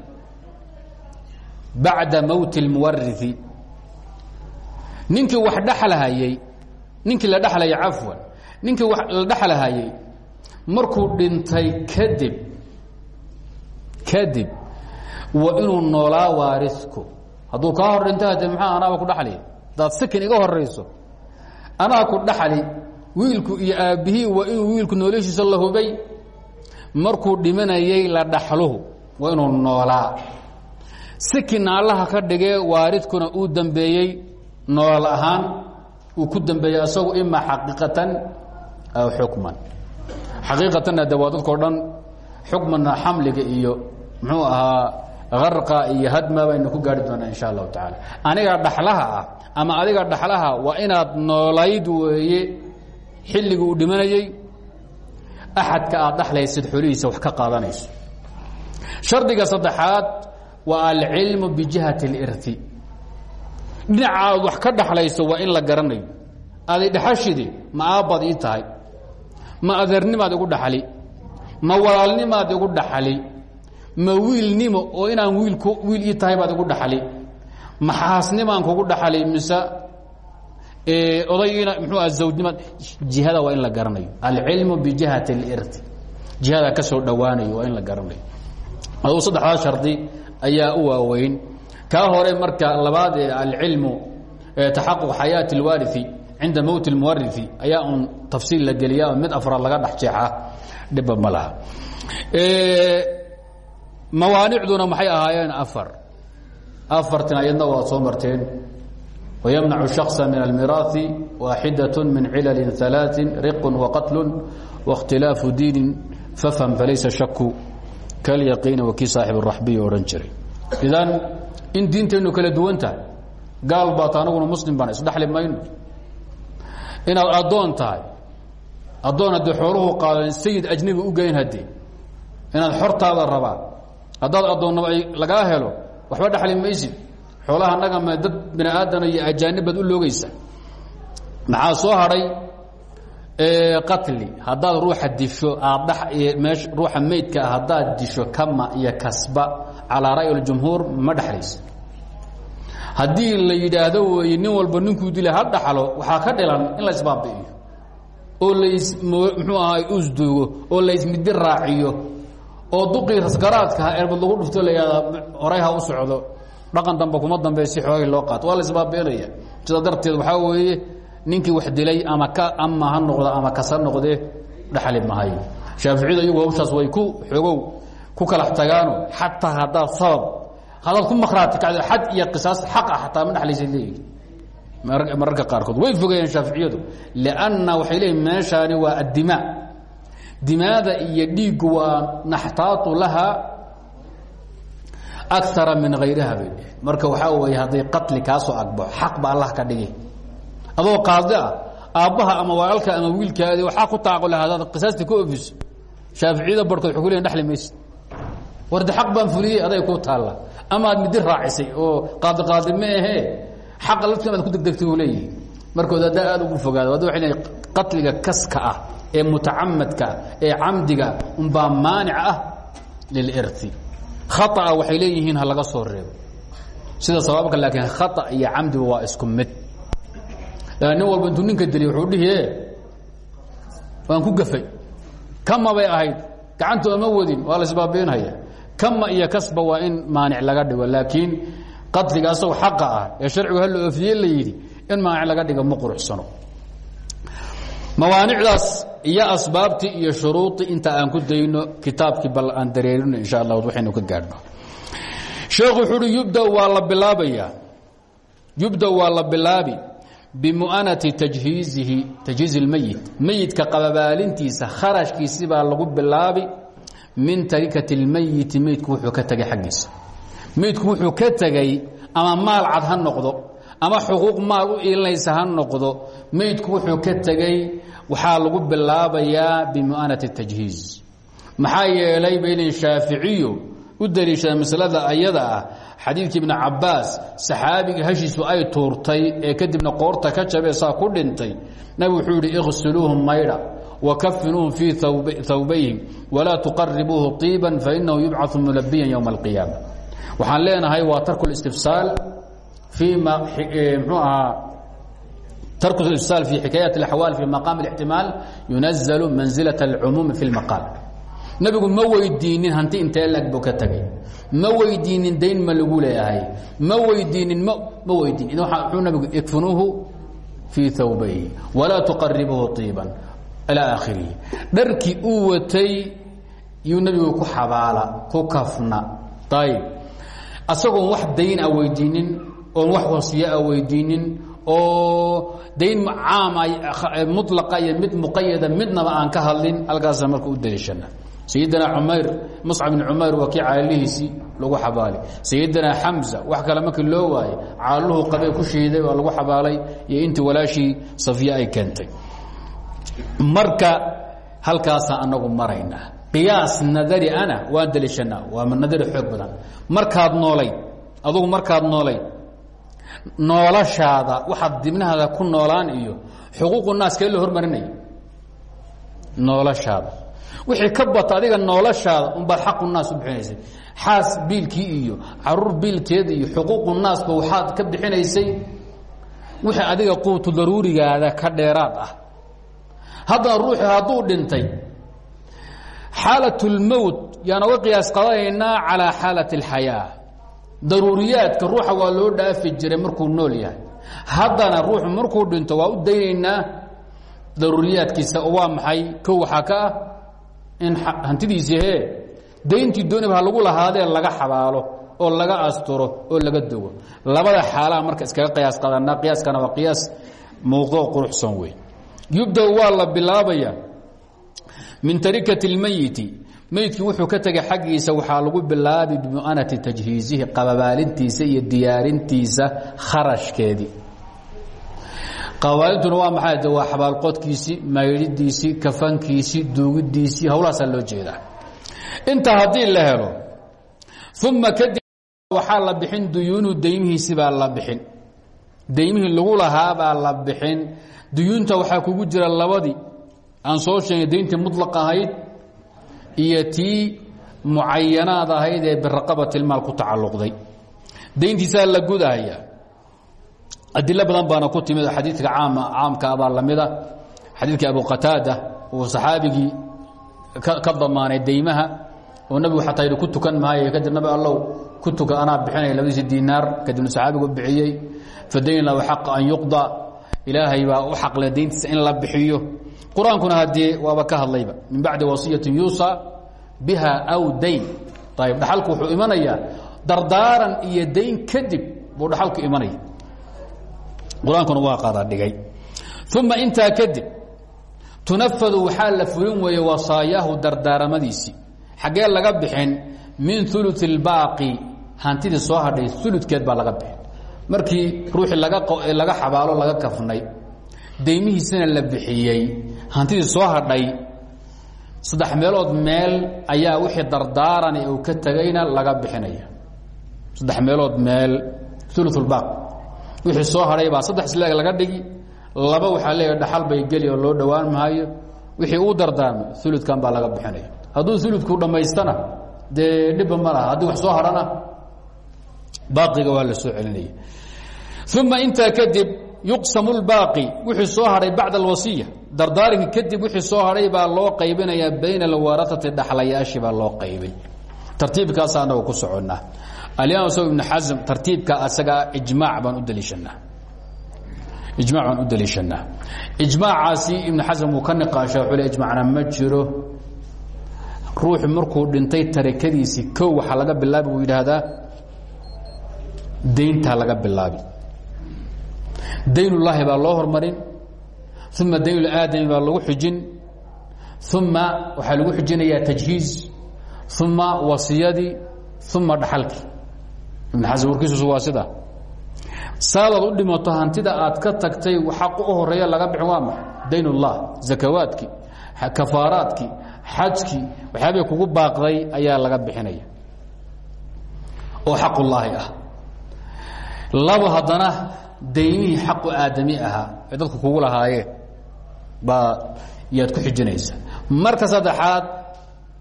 bacda mowti اlmuwariثi ninkii wax dhexlahayey ninkii la dhexlayay cafwan ninkii la dhexlahayey markuu dhintay kadib kadib waa inuu noolaa waarisku hadduu kaa hor dhinto hade maxaa anaaba ku dhaxli hadaad sakin iga horayso anaa ku dhaxli wiilku iyo aabbihii waa inuu wiilku noloshiisa la hubay markuu dhimanayay la dhaxluhu waa inuu noolaa. Sikinna allaha ka dhigee waaridkuna uu dambeeyey noolal ahaan uu ku dambeeyey isagu ima xaqiiqatan aw xukman. Xaqiiqatanna de waa dadkao dhan xukmanna xamliga iyo muxuu ahaa arqa iyo hadma baynu ku gaari doonaa insha allahu tacaala. Aniga dhaxlaha ah ama adiga dhaxlaha waa inaad noolayd weeye xilligii uu dhimanayey axadka aad dhaxlaysid xolihiisa wax ka qaadanayso. Shardiga saddexaad waa alcilmu bijihati اlirti dhinacaad wax ka dhaxlayso waa in la garanayo. Aaday dhexashidi ma aabbaad ii tahay. Ma adeernimaad igu dhaxli ma walaalnimaad igu dhaxli ma wiilnimo oo inaan wiilku wiil ii tahay baad igu dhaxli ma xaasnimaan kugu dhaxli mise odaygiina mxuu ah zawjnimad jihada waa in la garanayo alcilmu bijihati اlirti jihada ka soo dhowaanayo waa in la garanayo aduu saddexdaa shardi ayaa u waaweyn kaa hore marka labaad ee alcilmu taxaquq xayaati اlwaariثi cinda mowt اlmuwariثi ayaa un tafsiil la geliya mid afraad laga dhex jeexa dhibba ma laha mawaanicduna maxay ahaayeen afar afartin ayadna waad soo marteen ويمنع الشخص من الميراث واحدة من علل ثلاث رق وقتل واختلاف دين ففهم فليس شك كاليقين وkii saaxiب الرaxbiy odhan jiray idan in diinteennu kala duwan tahay gaal baat anaguna muslim baan isdhexli mayno inaad addoon tahay addoon haddii xooluhu qaadan sayid ajnabi u geyn haddee inaad xortaada rabaan haddaad addoonnimo ay lagaa helo waxba dhexli maysid xoolaha annaga ma dad bini iyo ajaanib u loogeysa maxaa soo hadhay qatli. Haddaad ruuxa disho aad meesh ruuxa meydka ah haddaad kama iyo kasba calaa ra'yi اljumhuur ma dhexlaysa haddii la yidhaahdo weeye nin walba ninkuu dilay ha dhaxlo waxaa ka dhilan in la isbaabi'iyo oo lays muxuu ahaay usduugo oo laysmidi raaciyo oo duqii rasgaraadkaha erbad lagu dhufto la ha u socdo dhaqan dambe kuma dambe si xoogay loo qaato. Waa la isbaabi'inaya sidaa darteed waxaa weeye ninkii wax dilay ama ka ama ha noqdo ama kasa noqdee dhaxli mahayo shaaficiyadu iyagu hawshaas way ku xogow ku kalax tagaano xataa haddaad sabab haddaad ku makraati kacdo xad iyo qisaas xaq ah xataa ma dhexlaysa leeyihi mararka qaarkood way fogeeyeen shaaficiyadu lianna waxay leeyihiin meeshaani waa addimaa dimaada iyo dhiiggu waa naxtaatu laha akara min hayriha bay marka waxaa weeye hadday qatli kaasoo agbaxo xaq ba allah ka dhigi adoo qaadi ah aabbaha ama walaalka ama wiilkaadi waxaa ku taaqo laha hadaad qisaasta ka ofiso. Shaaficiyada barhkood waxay ku leeyihiin dhexli maysid. Warde xaq baan fuliyey aday ku taalla. Ama aad midi raacisay oo qaadi qaadi ma ahee xaqa laftiina aad ku degdegtay uu leeyihi markood haddaa aada ugu hadda waxay leeyihiin qatliga kaska ah ee mutacamadka ee camdiga unbaa maanica ah lilirti khaطa waxay leeyihiin ha laga soo reebo. Sida sabaabka laakiin khaa iyo camdiba waa isku mid. Nin walba intuu ninka deliy wuxuu dhihi waan ku gafay. Kama bay ahayd. Gacantu ama wadin. Waa laisbaabiinhaya kama iyo kasba waa in maanic laga dhigo laakiin qadliga asagoo xaqa ah ee sharcigu halla oofiye la yidhi in maanic laga dhiga ma quruxsano. Mawaanicdaas iyo asbaabtii iyo shuruudii inta aan ku dayno kitaabkii bal aan dareerino insha allah waxaynu ka gaadhno sheekhu wuxuu yubda waa la bilaabayaa yubda waa la bilaabi bimu'anati tajhiizihi tajhiizi اlmeyit meyidka qababaalintiisa kharashkiisi baa lagu bilaabi min tarikati اlmeyiti meydku wuxuu ka tegay xaggiisa. Meydku wuxuu ka tegey ama maal cad ha noqdo ama xuquuq maal u iilinaysa ha noqdo meydku wuxuu ka tegey waxaa lagu bilaabayaa bimu'anati tajhiiz. Maxaa yeelay ba inay shaaficiyu u daliishada masalada ayada ah xadiidkii ibni cabaas saxaabiga hashiisu ay tuurtay ee kadibna qoorta ka jabee ku dhintay. Nabi wuxuu yidhi ikhsiluuhum maydha wakafinuuhum fii hawbayhim walaa tuqaribuuhu iiban fainahu yubcau mulabiyan ywma alqiyaama. Waxaan leenahay waa tarku istifsaal fii ma eh, tarku اstifsaal fi xikaayaat اaxwaal fi maqaam ااxtimaal yunazalu manzilaة اlcumuumi fi اlmaqaal nabigu ma weydiinin hanti intee lag buu ka tegay ma weydiinin dayn ma lagu leeyahay ma weydiinin m ma weydiin wuxuu nabigu ikfinuuhu fii hawbayhi walaa tuqaribuuhu طiiban ilaa aakhirihi dharkii uu watay yuu nabigu ku xabaala ku kafna ayb asagoon wax dayn a weydiinin oon wax wasiya a weydiinin oo dayn caama mulaqa iyo mid muqayada midnaba aan ka hadlin halkaasa marka u daliishana sayidina cumayr muscab bn cumayr waa kii caalihiisii lagu xabaalay. Sayidina xamza wax kale markii loo waayey caaluhu qabee ku shiiday waa lagu xabaalay iyo intii walaashii safiya ay keentay. Marka halkaasaa anagu maraynaa. Qiyaas nadari ana waan daliishanaa waa nadari xoog badan. Markaad noolayd adugu markaad noolayd noolashaada waxaad dibnahaada ku noolaan iyo xuquuqu naas kee loo hormarinaya noolashaada. Wixii ka bata adiga noolashaada unbaad xaqu naas u bixinaysay. Xaas biilkii iyo carruur biilkeeda iyo xuquuqu naasba waxaad ka bixinaysay. Wixii adiga quutu daruurigaada ka dheeraad ah. Haddana ruuxi hadduu dhintay xaalat اlmowt yaan oga qiyaas calaa xaalat اlxayaa daruuriyaadka ruuxa waa loo dhaafi jiray markuu nool yahay. Haddana ruuxu markuu dhinto waa u daynaynaa daruuriyaadkiisa. Oo waa maxay? Ko waxaa ka ah in hantidiisii hee dayntii dooniba ha lagu lahaadee laga xabaalo oo laga asturo oo laga dogo labada xaalaha marka iskaga qiyaas qadanaa qiyaaskana waa qiyaas oo quruxsan wey yubda waa la bilaabaya min tarikati اlmeyiti meydkii wuxuu ka tegay xaggiisa waxaa lagu bilaabi bimu'anati tajhiizihi qababaalintiisa iyo diyaarintiisa kharashkeedii. Qababaalintuna waa maxay? De waa xabaalqodkiisii maydhidiisii kafankiisii duugidiisii hawlahaasaa loo jeedaa. Intaa haddii la helo uma kadib waxaa la bixin duyuunu daymihiisi baa la bixin. Daymihii lagu lahaabaa la bixin. Duyuunta waxaa kugu jira labadii. Aan soo sheegnay dayntii muطlaq ahayd iyo tii mucayanaad ahayd ee biraqabatilmaal ku tacalluqday. Dayntiisaa la gudahaya adilo badan baana ku timid xadiidka caama caamkaa baa lamida xadiidkii abu qataada uu saxaabigii ka damaanay daymaha oo nabigu xataa yidhi ku tukan maayo kadib nabi allow ku tuka anaa bixinaya labadiisi dinaar kadibna saxaabigu bixiyey fadayn lahu xaqa an yuqda. Ilaahay baa u xaqle dayntiisa in la bixiyo qur'aankuna haddee waaba ka hadlayba. Min bacdi wasiyatin yuusa biha aw dayn. Ayb dhaxalku wuxuu imanayaa dardaaran iyo dayn kadib buu dhaxalku imanaya. Qur'aankuna waa qaada dhigay. Uma intaa kadib tunafadu waxaa la fulin weeye wasaayaahu dardaaramadiisii laga bixin min ulu اbaaqi hantidii soo hadhay uludkeed baa laga bixin. Markii ruuxii laga xabaalo laga kafnay daymihiisana la bixiyey. Hantidii soo hadhay. Saddex meelood meel ayaa wixii dardaarani uu ka tegayna laga bixinaya. Saddex meelood meel ulubaaq wixii soo hadhay baa saddex isleeg laga dhigi. Laba waxaa leeyahay dhaxal bay geli oo loo dhowaan maayo. Wixii uu dardaarmay uludkan baa laga bixinaya. Hadduu uludku dhammaystana dee dhibba ma laha. Haddii wax soo hadhana baaqiga waa la soo celinaya. Uma intaa kadib yuqsamu lbaaqi wixii soo hadhay bacda alwasiya. Dardaarinka kadib wixii soo hadhay baa loo qaybinayaa bayna alwaraati dhaxlayaashii baa loo qaybin tartiibkaasa anaga ku soconnaa alimaam s ibn xasm tartiibka asagaa ijmaac baan u daliishanaa. Ijmac baan u daliishanaa. Ijmaacaasi ibnu xasm wuu ka niqaasha wuxuu le ijmacna ma jiro. Ruuxu markuu dhintay tarakadiisii kow waxaa laga bilaabi buu yidhaahdaa. Dayntaa laga bilaabi daynullaahi baa loo hormarin uma daynulaadami baa lagu xujin uma waxaa lagu xujinayaa tajhiiz uma wasiyadii uma dhaxalkii ibn xasan warkiisus waa u dhimato hantida aad ka tagtay xaq u horreeya laga bixin waa maay daynullah zakawaadkii kafaaraadkii xajkii waxyaabay kugu baaqday ayaa laga bixinaya. Oo xaqullaahi ah. Labo haddana daymihii xaqu aadami ahaa ee dadku kugu lahaayeen baa yaad ku xijinaysa. Marka saddexaad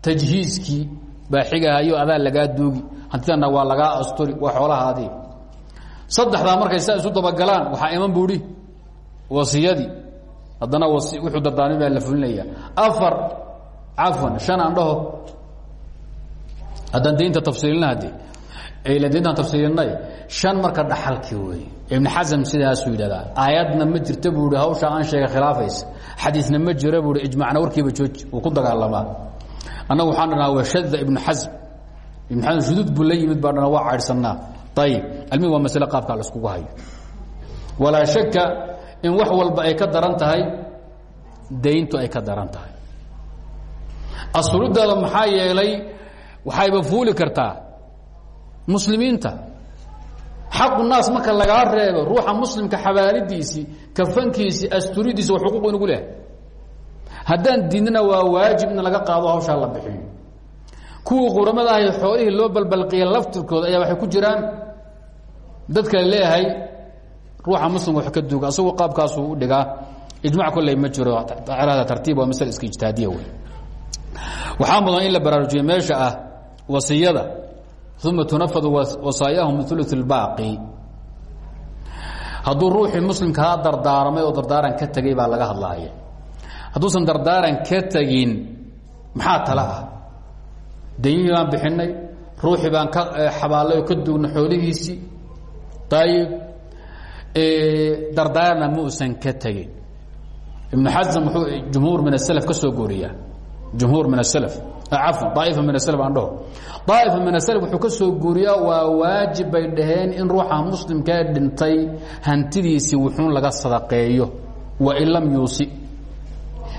tajhiiskii baa xigahayo adaa lagaa duugi. Hantidana waa lagaa asturi waa xoolahaadii saddexdaa markay saa isu dabagalaan waxaa iman buuhi wasiyadii haddana wuxuu dardaarmay baa la fulinaya. Afar cafwan shan aan dhaho. Haddaan daynta tafsiilina hadde ayla dayntaan tafsiilinay shan marka dhaxalkii wey ibn xasm sidaasuu yidhahdaa. Aayadna ma jirta buu hi hawshaa aan sheegay khilaafaysa xadiisna ma jira buu hi ijmacna warkiiba jooji wuu ku dagaalamaa annagu waxaan dhanaa waa shada ibnu xasm ibn xasm shuduud buu la yimid baa dhana waa caydhsannaa ayib almihi waa masle qaabkaa la iskugu hayo. Walaa shaka in wax walba ay ka daran tahay dayntu ay ka daran tahay. Asuludaada maxaa yeelay waxayba fuuli kartaa muslimiinta. Xaqu naas marka lagaa reebo ruuxa muslimka xabaalidiisii kafankiisii asturidiisi wa xuquuq inugu lehay haddaan diidnana waa waajib in laga qaado hawshaa la bixiyo. Kuwii quramada ahay xoolihii loo balbalqiya laftirkooda ayaa waxay ku jiraan. Dadka leeyahay ruuxa muslimka wax ka duuga asagoo qaabkaasuu u dhigaa. Ijmac kolley ma jiro hada tartiib waa masle iska ijtihaadiya wey waxaa mudan in la baraarujiyo meesha ah wasiyada uma tunafadu wasaayahum ulu اbaaqi hadduu ruuxii muslimkaa dardaaramay oo dardaaran ka tegay baa laga hadlaaya hadduusan dardaaran ka tegin maxaa tala ah daymihii baan bixinay ruuxii baan ka xabaalay oo ka duugnay xoolihiisii ayib dardaarana ma usan ka tegin ibnu xasm wuxuu jumhuur min aslf ka soo gooriyaa jumhuur min aslf daaifa min aslf aan dhaho. Daaifa min aslf wuxuu ka soo guuriyaa waa waajib bay dhaheen in ruuxa muslimkee dhintay hantidiisii wuxuun laga sadaqeeyo wain lam yuusi.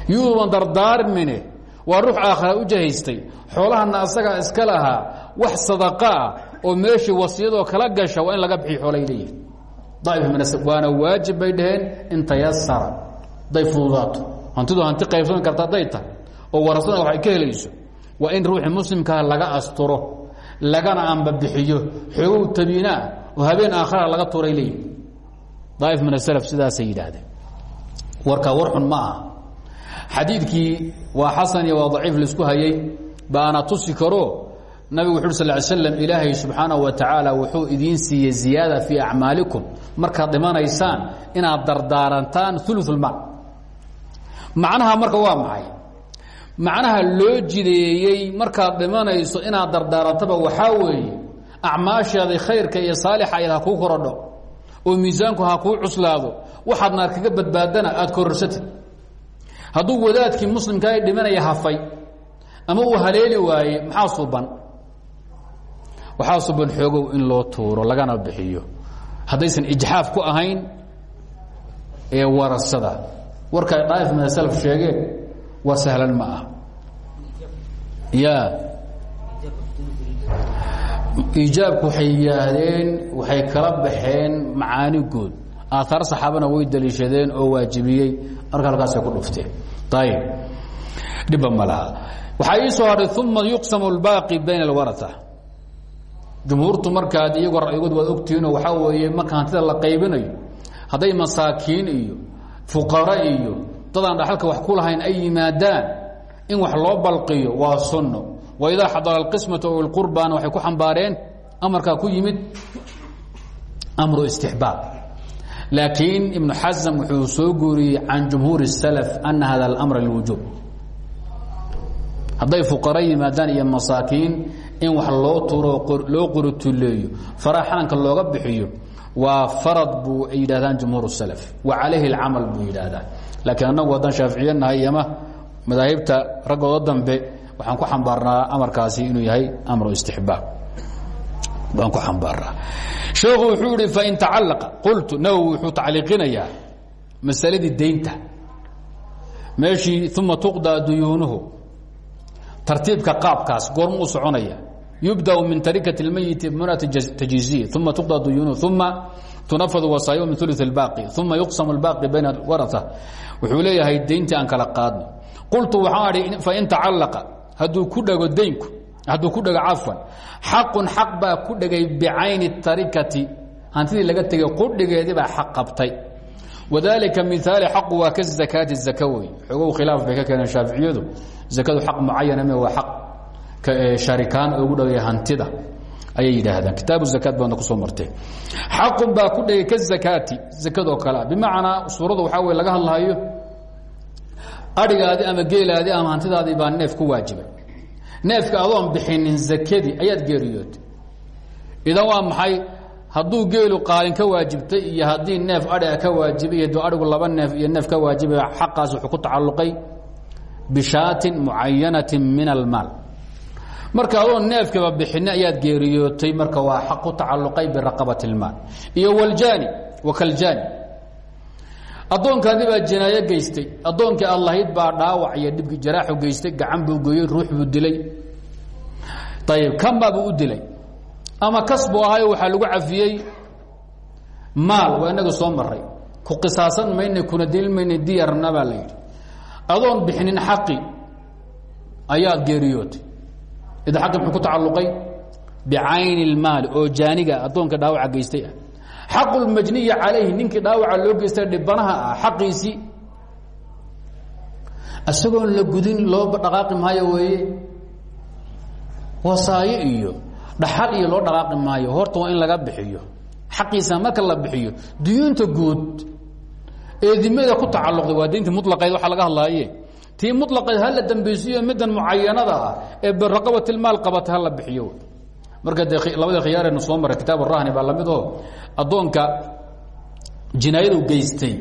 Yuuban dardaarmine waa ruux aakhira u jahaystay. Xoolahana asagaa iska lahaa wax sadaqa ah oo meeshii wasiyadoo kala gasha waa in laga bixiyo xoolay leeyihiin daaifa min aslf waana waajib bay dhaheen in tayasara day fududaato. Hantidu hanti qaybsami karta hadday tahay oo waa in ruuxii muslimkaa laga asturo lagana anbabixiyo xoogow tabiinaa oo habeen aakhara laga turay leeyihi daaif min aslf sidaasay yidhaahdeen. Warkaa war ma aha. Xadiidkii waa xasan iyo waa hayay baana tusi karo nabigu wuxu ur sal ly slam ilaahay wa tacaala wuxuu idiin siiyey ziyaada fii acmaalikum. Markaad dhimanaysaan inaad dardaarantaan ulumaal macnaha marka waa maxay macnaha loo jideeyey markaad dhimanayso inaad dardaarantaba waxaa weeye acmaashaadii khayrka iyo saalixayd ha kuu korodho oo miisaanku ha kuu cuslaado waxaad naar kaga badbaadana aad kororsatid hadduu wadaadkii muslimkaa dhimanaya hafay ama uu haleeli waaye maxaa suban? Waxaa suban xoogow in loo tuuro lagana bixiyo. Haddaysan ijxaaf ku ahayn ee warasada. Warkay daa'if min asalaf sheegeen war sahlan ma ah. Ya. Iijaabku waxay yidhaahdeen waxay kala baxeen macaani guud aaaar saxaabana way daliishadeen oo waajibiyey marka halkaasay ku dhufteen ayib dhibba ma soo hadhay uma yuqsamu اlbaaqi bayna اlwarata jumhuurtu markaad iyagoo ra'yigood waad ogtihiinoo waxaa weeye marka la qaybinayo hadday masaakiin iyo fuqara iyo dadaan dhaxalka wax ku lahayn ay yimaadaan in wax loo balqiyo waa sunno waidaa xadara alqismata o lqurbana waxay ku xambaareen amarkaa ku yimid amru istixbaab laakiin ibnu xasm wuxuu soo guuriyey can jumhuur الsalaf ana hada اlamra liwujuub hadday fuqara yimaadaan iyo masaakiin in wax loo turo loo qorituleeyo faraha xalanka looga bixiyo waa farad buu ay yidhahdaan jumhuur الsalaf wa calayhi اlcamal buu yidhaahdaa laakiin annagu haddaan shaaficiye nahay ama madaahibta raggooda dambe waxaan ku xambaarnaa amarkaasi inuu yahay amru istixbaab baan ku xambaarnaa sheekhu wuxuu ihi fain tacalaqa qultu nawowi wuxuu tacliiqinayaa masaladii daynta meeshii uma tuqdaa duyuunuhu tartiibka qaabkaas goorma u soconaya yubdأ min tarikaة اmayit bmnat tajiiziya uma tuqضى duyunuhu uma tunafad wasaayo min uluث اbaaqi uma yuqsam اbaaqi bayna warata wuxuu leeyahay dayntii aan kala qaadno. Qultu waxaan idhi fain tacalaqa hadduu ku dhego daynku hadduu ku dhego cafwan xaqun xaq ku dhegay bicayni tarikati hantidii laga tegay qudhigeedii baa xaq qabtay. Wadalika miaali xaqu waa ka zakaati zaka wey khilaaf bay ka keeneen shaaficiyadu. Zakadu xaq mucayana me waa aq sharikaan ugu dhawaya hantida ayay yidhaahdaan. Kitaabu zakaat baadna ku soo martee xaqun baa ku dhegay ka zakaati zakadoo kalea bimacnaa suuradu waxaa wey laga hadlahayo adhigaadi ama geelaadi ama hantidaadii baa neef ku waajibay. Neefka adoon bixinin zakadii ayaad geeriyootay. Idan waa maxay? Hadduu geelu qaalin ka waajibtay iyo haddii neef adhiga ka waajibay iyo adhigu laba neef iyo neef ka waajibay xaqaas wuxuu ku tacalluqay bishaatin mucayanatin min almaal marka adoon neefkiiba bixini ayaad geeriyootay marka waa xaq ku tacalluqay biraqabat اlmaal iyo wljaani wakaljaani addoonkaadii baa jinaayo geystay addoonkii aad lahayd baa dhaawac iyo dhibki jaraaxu geystay gacan buu gooyey ruux buu dilay. Ayib kambaa buu u dilay. Ama kas buu waxaa lagu cafiyey maal waa inaga soo maray. Ku qisaasan mayna kuna dilin mayna diyarna baa la adoon bixinin xaqi ayaad geeriyootay ida aqi muxuu ku tacalluqay bicayni اlmaali oo jaaniga addoonka dhaawaca geystay ah. Xaqu lmajniyi calayhi ninkii dhaawaca loo geystay dhibanaha ah xaqiisii la gudin loo dhaqaaqi maayo weeye. Wasaayo iyo dhaxal iyo loo dhaqaaqi maayo. Horta waa in laga bixiyo. Xaqiisa marka la bixiyo duyuunta guud ee dimada ku tacalluqday waa diinta mulaqeed waxa laga hadlaaye tii mulaqeed ha la dambaysiiyo middan mucayanada ah ee biraqabatilmaal qabata ha la bixiyo. Marka dee labadii khiyaaraynu soo maray kitaab rahni baa la mid oo addoonka jinaayadu geystay.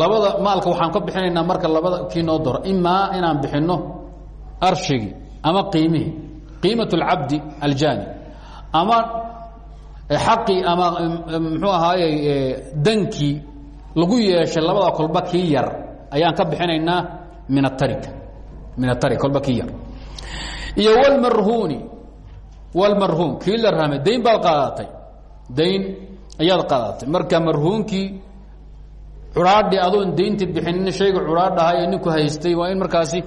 Labada maalka waxaan ka bixinaynaa marka labada kii noo doro imaa inaan bixinno arshigii ama qiimihii qiimat اlcabdi aljani ama xaqii ama mxuu ahaaye dankii lagu yeeshay labada kolba kii yar ayaan ka bixinaynaa min atarik kolba kii yar. Iyo wlmarhuuni wlmarhuun kii la rahmay dayn baad qaadatay dayn ayaad qaadatay marka marhuunkii curaadhi adoon daynta bixinin shayga curaadhahay ee ninku haystay waa in markaasi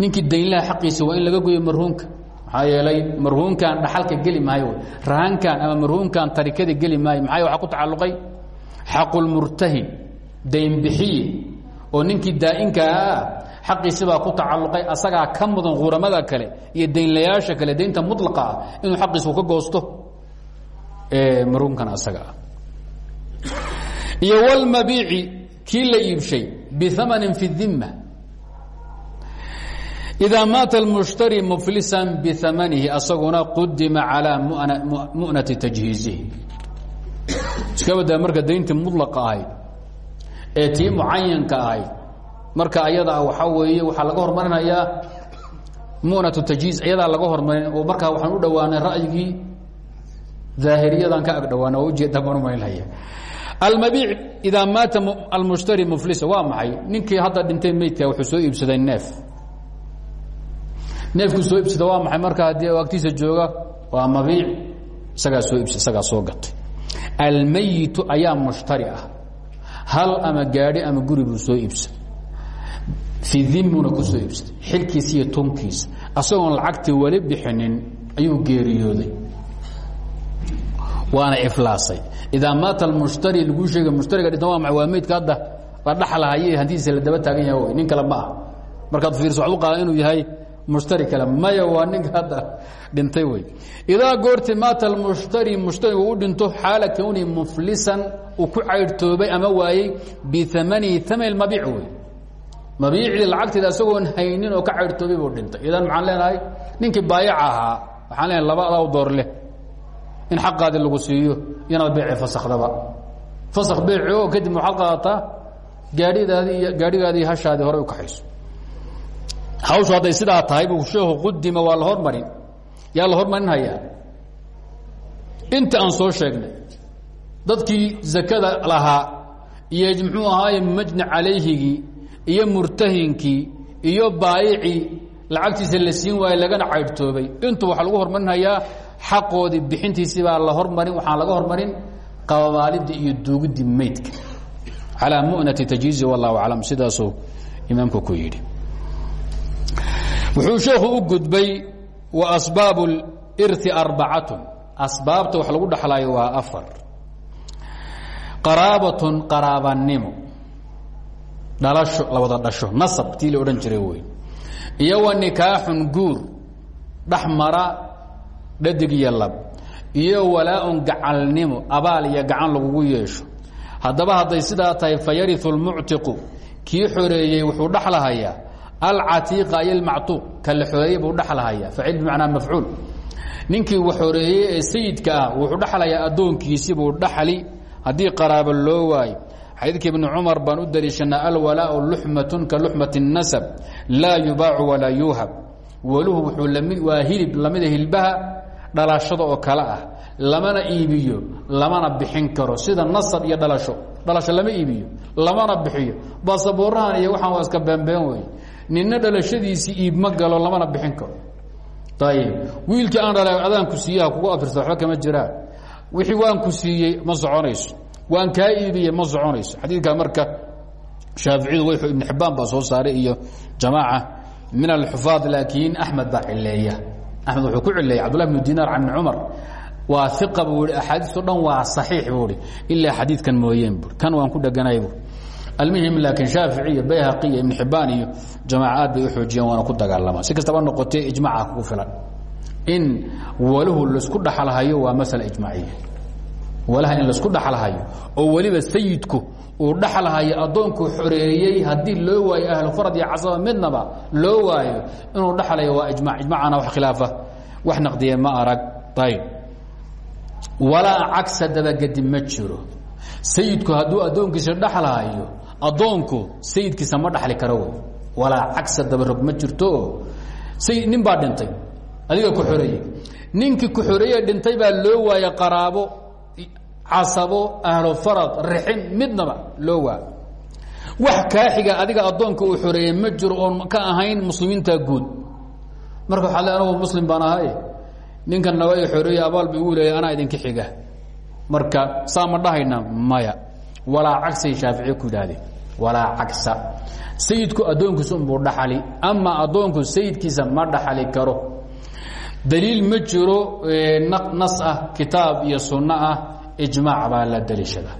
ninkii daynlaha xaqiisa waa in laga goyo marhuunka. Maxaa yeelay marhuunkan dhaxalka geli maayo rahankan ama marhuunkan tarikada geli maayo maxaa waxaa ku tacalluqay xaqulmurtahin daynbixiye oo ninkii daainkaa xaqiisibaa ku tacaluqay asagaa ka mudan uramada kale iyo daynlayaasha kale. Daynta mulaa ah inuu aqiisu ka goosto. Maruunkan asagaa ah. iyo wlmabiici kii la iibshay biamani fi اdima idaa maata mushtari mflisa biamanihi asaguna qudima calaa munati tajhiizihi iskabada marka dayntii mulaa ahayd ee tii mucayanka ahayd marka ayada waxaa weeye waxaa laga hormarinayaa munatu tajhiiz iyadaa laga hormarin oo markaa waxaan u dhowaanay ra'yigii daahiriyadan ka agdhowaana oo ujeeda baan umarinhaya almabiic idaa maata almushtari muflisa waa maxay? Ninkii hadda dhintay meydka wuxuu soo iibsaday neef. Neefkuu soo iibsada waa maxay? Marka haddii agtiisa jooga waa mabiic isagaa soo iibsa isagaa soo gatay. Almayitu ayaa mushtari ah hal ama gaadhi ama guri buu soo iibsaday fii dimuna ku soo iibsaday xilkiisa iyo tunkiisa asagoon lacagtii weli bixinin ayuu geeriyooday. Waana iflaasay. Idaa maata almushtari laguu sheega mushtariga dhinta waa maa waa meydka hadda. La dhaxlahaye hantidiisa la daba taagan yaha wy nin kale ma ah fiirso waxad u qaada inuu yahay mushtari kale. Maya waa ninka hadda dhintay wey. Idaa goorti maata almushtari mushtarigu u dhinto xaala kowni muflisan uu ku caydhtoobay ama waayey biamanihi aman mabiic wey. Mabiicdii lacagteeda isagoon haynin oo ka caydhtoobay buu dhintay. Idan maxaan leenahay ninkii baayac ahaa waxaan leenahay laba adaa u door leh. In xaqaadi lagu siiyo inaad beeci fasakdaba fasak beeci oo kadib waxaad qaadataa? Gaadhidaadii gaadhigaadii hashaadii horey u kaxayso hawshu hadday sidaa tahay buu sheekhu qudima waa la hormarin. Yaa la hormarinhayaa inta aan soo sheegnay dadkii zakada lahaa iyo muxuu ahaaye majni calayhigii iyo murtahinkii iyo baayicii lacagtiisa la siin waayey lagana caydhtoobay. Intu waxaa lagu hormarinhayaa xaqoodii bixintiisii baa la hormarin waxaan laga hormarin qabaalidii iyo duugidii meydka calaa munati tajhiizi wallahu aclam sidaasuu imaamku ku yidhi wuxuu sheekhu u gudbay wa asbaab اlirti arbacatun. Asbaabta wax lagu dhaxlaayo waa afar. Qaraabatun qaraabanimo dhalasho la wada dhasho nasab tii la odhan jiray wey iyo wa nikaaxun guur dhex mara dhadig iyo lab. Iyo abaal iyo gacan lagugu yeesho. Haddaba hadday sidaa tahay fayariu اlmuctiqu kii xoreeyey wuxuu dhexlahayaa alcatiiqa iyo almactuuq ka la xoreeyey buu dhexlahayaa facil bimacnaa mafcuul. Ninkii wax ee sayidka ah wuxuu dhexlayaa addoonkiisii buu dhaxli. Haddii qaraabo loo waayo xadiidka ibni cumar baan u daliishanaa alwalaau luxmatun ka luxmati الnasab laa yubaacu walaa yuuhab. Waluhu wuxuu lami waa hilib lamida hilbaha dhalashada oo kale ah. Lamana iibiyo lamana bixin karo. Sida nasab iyo dhalasho. Dhalasho lama iibiyo lamana bixiyo. Basabuurahan iyo waxaan waa iska beenbeen nina dhalashadiisii iib ma galo lamana bixin karo. Ayib wiilkii aan dhala adaanku siiyaha kugu afirsa waxba kama jiraan wixii waan ku siiyey ma soconayso. Waan kaa iibiyey ma soconayso. Xadiidka marka shaaficiyadu w ibn xibbaan baa soo saaray iyo jamaaca min alxufaad laakiin axmed baa cileeya axmed wuxuu ku cileeyay cabdullah bnu dinaar can ibni cumar. Waa iqa buu i axaadiisto dhan waa saxiix buu i ilaa xadiidkan mooyeen bu kan waan ku dheganahay bu almuhim laakiin shaafici iyo bayhaqi iyo ibn xibbaan iyo jamaacaad bay u xoojiyeen waana ku dagaalamaan si kastaba noqotee ijmaca kugu filan. In waluhu la isku dhaxalhayo waa masala ijmaaciya walaha in la isku dhaxalhayo oo weliba sayidku uu dhaxalhayo addoonkuu xoreeyey haddii loo waayo ahlu farad iyo casaba midnaba loo waayo inuu dhaxlayo waa ijmac. Ijmacana wax khilaafa wax naqdiye ma arag. Ayb walaa cagsa dabagedi ma jiro. Sayidku hadduu addoonkiisa dhaxlhayo addoonku sayidkiisa ma dhaxli karo wey walaa cagsa dabarog ma jirto? Sayid nin baa dhintay adiga ku xoreeyey ninkii ku xoreeye dhintay baa loo waaye qaraabo casabo ahlo farad rixin midnaba loo waayo wax kaaxiga adiga addoonka uu xoreeyey ma jiro oon ka ahayn muslimiinta guud. Marka waxaa le anugu muslim baan ahay. Ninkan naga i xoreeye abaal ba igu leeya anaa idinka xiga. Marka saa ma dhahayna maya. Walaa cagsay shaaficiye ku yidhaahdeen walaa cagsa. Sayidku addoonkiisa unbuu dhaxali ama addoonku sayidkiisa ma dhaxali karo. Daliil ma jiro nas ah kitaab iyo sunno ah la daliishada.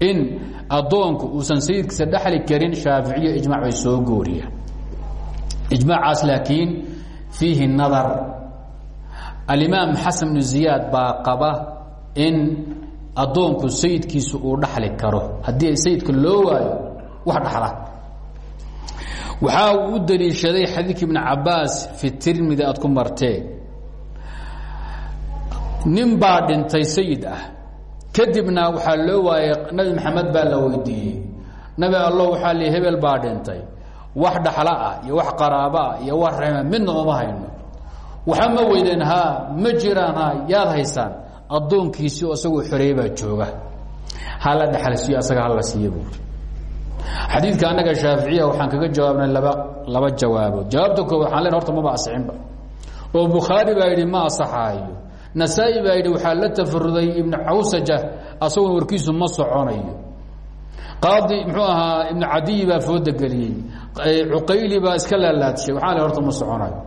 In addoonku uusan sayidkiisa dhexli karin shaaficiyo ijmac bay soo gooriyaan. Ijmaacaas laakiin fiihi nadar. Alimaam xasan bnu ziyaad baa qaba in addoonku sayidkiisu uu dhaxli karo. Haddii sayidka loo waayo wax dhaxla waxaa uu u daliishaday xadiidka ibn cabaas fi tirmidi aad ku marteen nin baa dhintay sayid ah. Kadibna waxaa loo waayey nabi maxamed baa la weydiiyey. Nabi allo waxaa li hebel baa dhintay. Wax dhaxla ah iyo wax qaraaba ah iyo wax raxima midna uma hayno. Waxa jiraan ha jooga. Hala dhexalsiiyo asaga buuri xadiidka annaga shaaficiya waxaan kaga jawaabnay laba laba jawaabood. Jawaabta koob waxaan len horta maba asixinba oo bukhaari baa ma asaxaayo. Nasaa-i baa la tafaruday ibnu cawsaja asagoon warkiisu ma soconayo. Qaadi muxuu ahaa ibnu cadiyi baa fooda geliyey cuqayli baa iska laalaadshay waxaa len horta ma soconayo.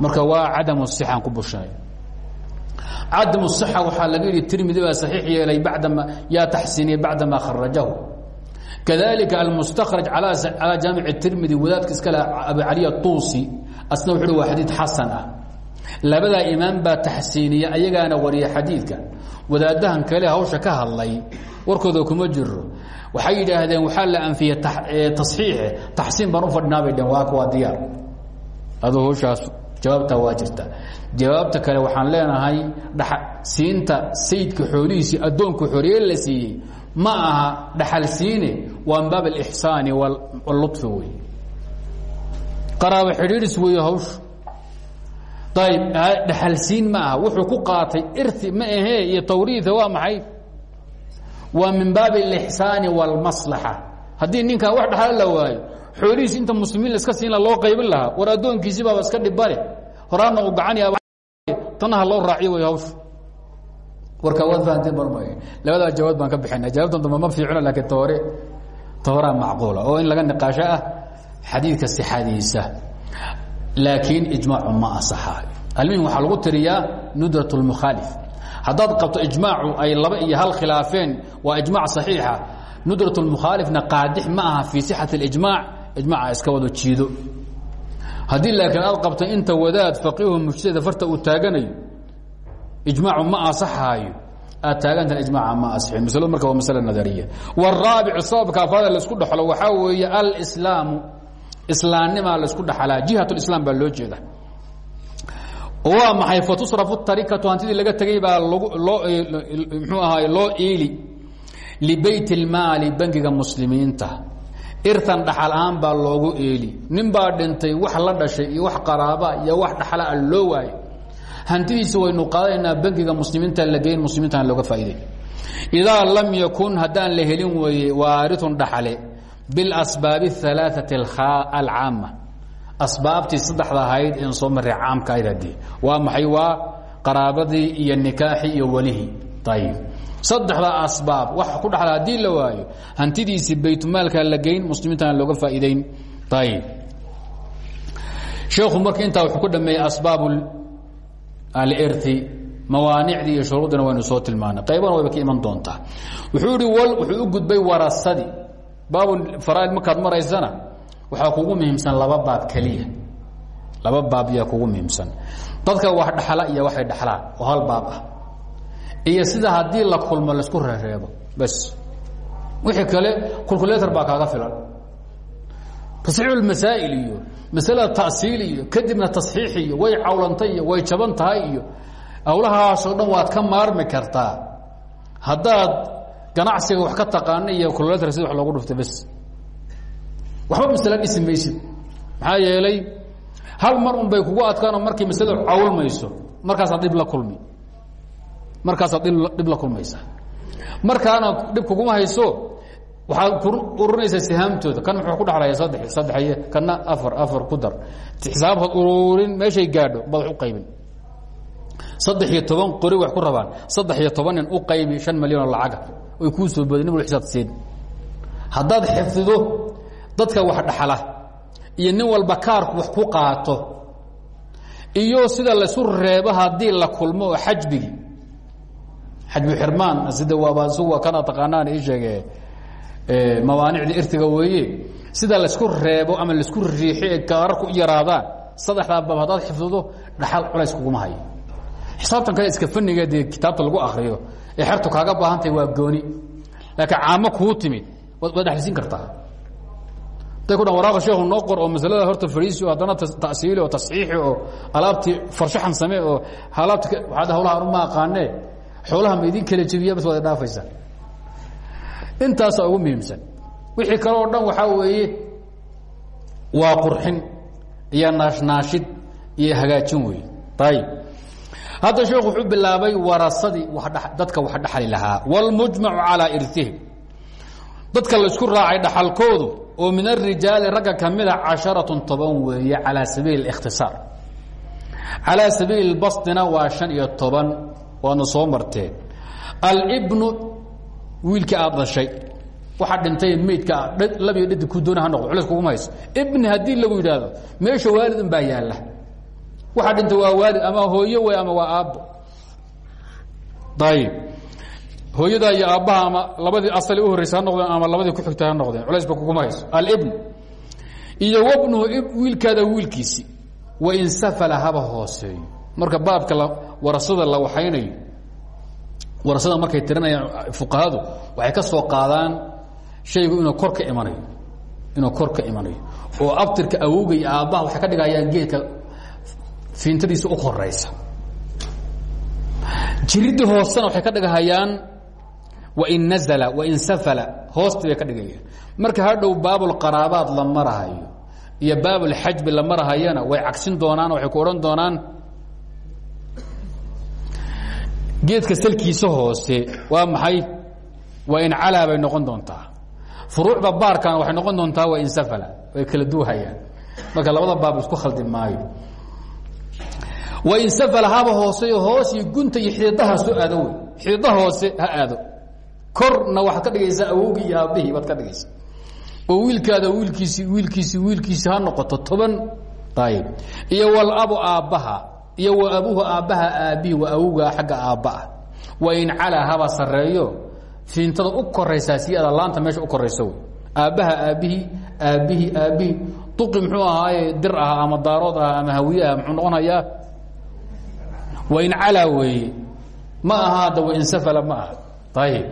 Marka waa cadamu sixaan ku bushay cadamu sixa waxaa laga yidhi tirmidi baa saxiix yeelay bacdama yaa taxsiiniye bacdamaa kharajahu kadalika almustakraj calaa jaamic tirmidi wadaadka iskale abu caliya tuusi asna wuxu waa xadiid xasan ah labadaa imaam baa taxsiiniya ayagaana wariya xadiidka. Wadaadahan kale hawsha ka hadlay warkooda kuma jiro waxay yidhaahdeen waxaa la anfiyey taصxiixe taxsiin baan u fadhinaa bay dheen waa kuwaa diyaar. Jawaabta kale waxaan leenahay siinta sayidka xoolihiisii addoonka xooriye la siiyey ma aha dhaxalsiine waa min baab alixsaani wاlluطfi wey qaraabo xidhiidhis weeye hawshu ayb dhaxal siin ma aha wuxuu ku qaatay irti ma ahee iyo tawriia waa maxay waa min baabi alixsaani wاlmaslaxa haddii ninkan wax dhaxal la waayo xoolihiis inta muslimiin laska siin loo qaybin lahaa war addoonkiisi baaba iska dhibale horaana u gacan tanaha loo raaciyo way hawshu warka waad fahanteen barmay labadaa jawaab baan ka bixina jawaabtan dambe ma fiicno laakiin toore towraa macquula. Oo in laga niqaasho ah xadiidka sixadiisa. Laakiin ijmaacu ma asaxa almuhim waxaa lagu tiriyaa nudrat lmukhaalif haddaad qabto ijmaacu ay laba iyo hal khilaafeen waa ijmac saxiixa. Nudrat lmukhaalifna qaadix ma aha fii sixat اlijmaac iska wado jiido. Haddii laakiin aad qabto inta wadaad faqiihu mujtahida farta uu taaganayo ijmaacu ma asaxaayo taaganta ijmaca ma asixin maslo marka waa masale nadariya. Wاraabicu sababka afraad la isku dhaxlo waxaa weeye alslaamu islaamnimaa la isku dhaxlaa jihat islam baa loo jeeda waa maxay? Fatusrafu tarikatu hantidii laga tegay baa loo eh, mxuu ahaay loo iili libeyt اlmaali bangiga muslimiinta. Irtan dhaxal ahaan baa loogu eeli nin baa dhintay wax la dhashay iyo wax qaraaba iyo wax dhaxlaa ah loo waayo hantidiisa waynu qaadanaynaa bangiga muslimiinta la geyn muslimiintan looga faa'iday idaa lam yakun haddaan la helin weeye waaritun dhaxale bilasbaabi الثalaaثaةi alcaama asbaabtii saddexda ahayd en soo maray caamka ahayd haddii waa maxay waa qaraabadii iyo nikaaxi iyo welihii ayib saddexda asbaab waxa ku dhexla haddii la waayo hantidiisii baytmaalka la geyn muslimiintana looga faa'iideyn ayib sheekhu marka intaa wuxuu ku dhameeyey asbaab alirti mawaanicdii iyo shuruuddina waynu soo tilmaanay. Qaybana wayba ka iman doontaa. Wuxuu ihi wal wuxuu u gudbay warasadii baabu faraaid markaad maraysana waxaa kugu muhiimsan laba baab keliya. Laba baab yaa kugu muhiimsan. Dadka wax dhaxla iyo waxay dhaxlaan oo hal baab ah. Iyo sida haddii la kulmo la isku reereebo bas. Wixii kale culculator baa kaaga filan tasxiixu masaa'il iyo masalada ta'siil iyo kadibna tasxiix iyo way cawlantay way jaban tahay iyo hawlahaasoo dhan waad ka maarmi kartaa. Haddaad ganacsiga wax ka taqaana iyo culculator sida wax loogu dhufta bas waxba masale dhisi maysid. Maxaa yeelay hal mar un bay kugu adkaanoo markii masaladu cawlmayso markaasaad dhib la kulmi. Markaasaad dhib la kulmaysaa markaana dhib kuguma hayso waxaad ururinaysaa sihaamtooda. Kan muxuu ku dhexlaya saddex saddexy kana afar afar ku dar. Xisaabkaad ururin meeshay gaadho baad wax u qaybin. Saddex iyo toban qori wax ku rabaan. Saddex iyo toban nin u qaybi shan milyan oo lacaga. Oy kuu soo boodin nin wal xisaab siin. Haddaad xifdido dadka wax dhaxla iyo nin walba kaarku wax ku qaato iyo sida laysu reebo haddii la kulmo oo xajbigi. Xajbu xirmaan sida waaba isugu kana taqaanaan ii sheege mawaanicda irtiga weeye. Sida laysku reebo ama la isku riixo ee gaararku u yaraadaan saddexdaa baab haddaad xifdido dhaxal culays kuguma hayo. Xisaabtan kale iska faniga dee kitaabta lagu akriyo ee xertu kaaga baahantahay waa gooni. Laakiin caamo kuu timid waad dhexlisiin kartaa. Haday ku dhan waraaqa sheekhu noo qor oo masalada horta fariisi oo haddana tasiili oo tasxiixi oo alaabtii farshaxan samee oo alaabti waxaad hawlaha anu ma aqaanee xoolaha ma idin kala jebiya bas waad dhaafaysaa intaasaa ugu muhiimsan wixii kale oo dhan waxaa weeye waa qurxin iyo naashnaashid iyo hagaajin wey ayib hadda sheekhu wuxuu bilaabay warasadii dadka wax dhaxali lahaa wاlmujmacu calىa irihim dadka laysku raacay dhaxalkoodu oo min arijaali ragga ka mida casharatun toban weeye calaa sabiili اkhtisaar calaa sabiili basdina waa شhan iyo toban waadna soo marteen albnu wiilkii aad dhashay. Waxaa dhintay maydka labiyo dhadi ku doona ha noqdo culeys kuguma hayso ibni haddii lagu yidhaahdo meesha waalid un baa yaalla. Waxaa dhintay waa waalid ama hooyo wey ama waa aabbo. Ayib hooyadaa iyo aabbaha ama labadii asali u horreysa ha noqdeen ama labadii ku xigta ha noqdeen culaysba kuguma hayso alibn. Iyo wabnuhu wiilkaada wiilkiisi. Wain safala haba hooseeyo. Marka baabka warasada la waxaynayo warasada markay tirinayaan fuqahadu waxay ka soo qaadaan shaygu inuu kor ka imanayo inuu kor ka imanayo. Oo abtirka awowga iyo aabbaha waxay ka dhigayaan geedka fiintadiisa u koraysa jiridii hoosena waxay ka dhigahayaan wain nazla wain safala hoosti bay ka dhigayaan. Marka hadhow baabulqaraabaad la marahayo iyo baabulxajbi la marahayana way cagsin doonaan waxay ku odhan doonaan geedka salkiisa hoose waa maxay? Waa in calaa bay noqon doontaa. Furuucda baarkana waxay noqon doontaa waa in safala way kala duuhayaan. Marka labada baab isku khaldi maayo. Wain safala haba hooseyo hoos iyo gunta iyo xididaha soo aado wey. Xidida hoose ha aado. Korna waxaad ka dhigaysaa awowgii iyo aabbihii baad ka dhigaysa. Oo wiilkaada wiilkiisi wiilkiisi wiilkiisi ha noqoto toban. Ayib iyo walabu aabbaha iyo wa abuhu aabbaha aabbihi waa awowgaa xagga aabbaah wain calaa haba sareeyo fiintada u koraysaa si ada laanta meesha u koraysa wey aabbaha aabbihii aabbihii aabbihii. Duqi dir ah ama daarood ah ama hawiye ah muxuu noqonayaa? Wain calaa weeye. Ma aha hadda wain safala ma aha. Ayib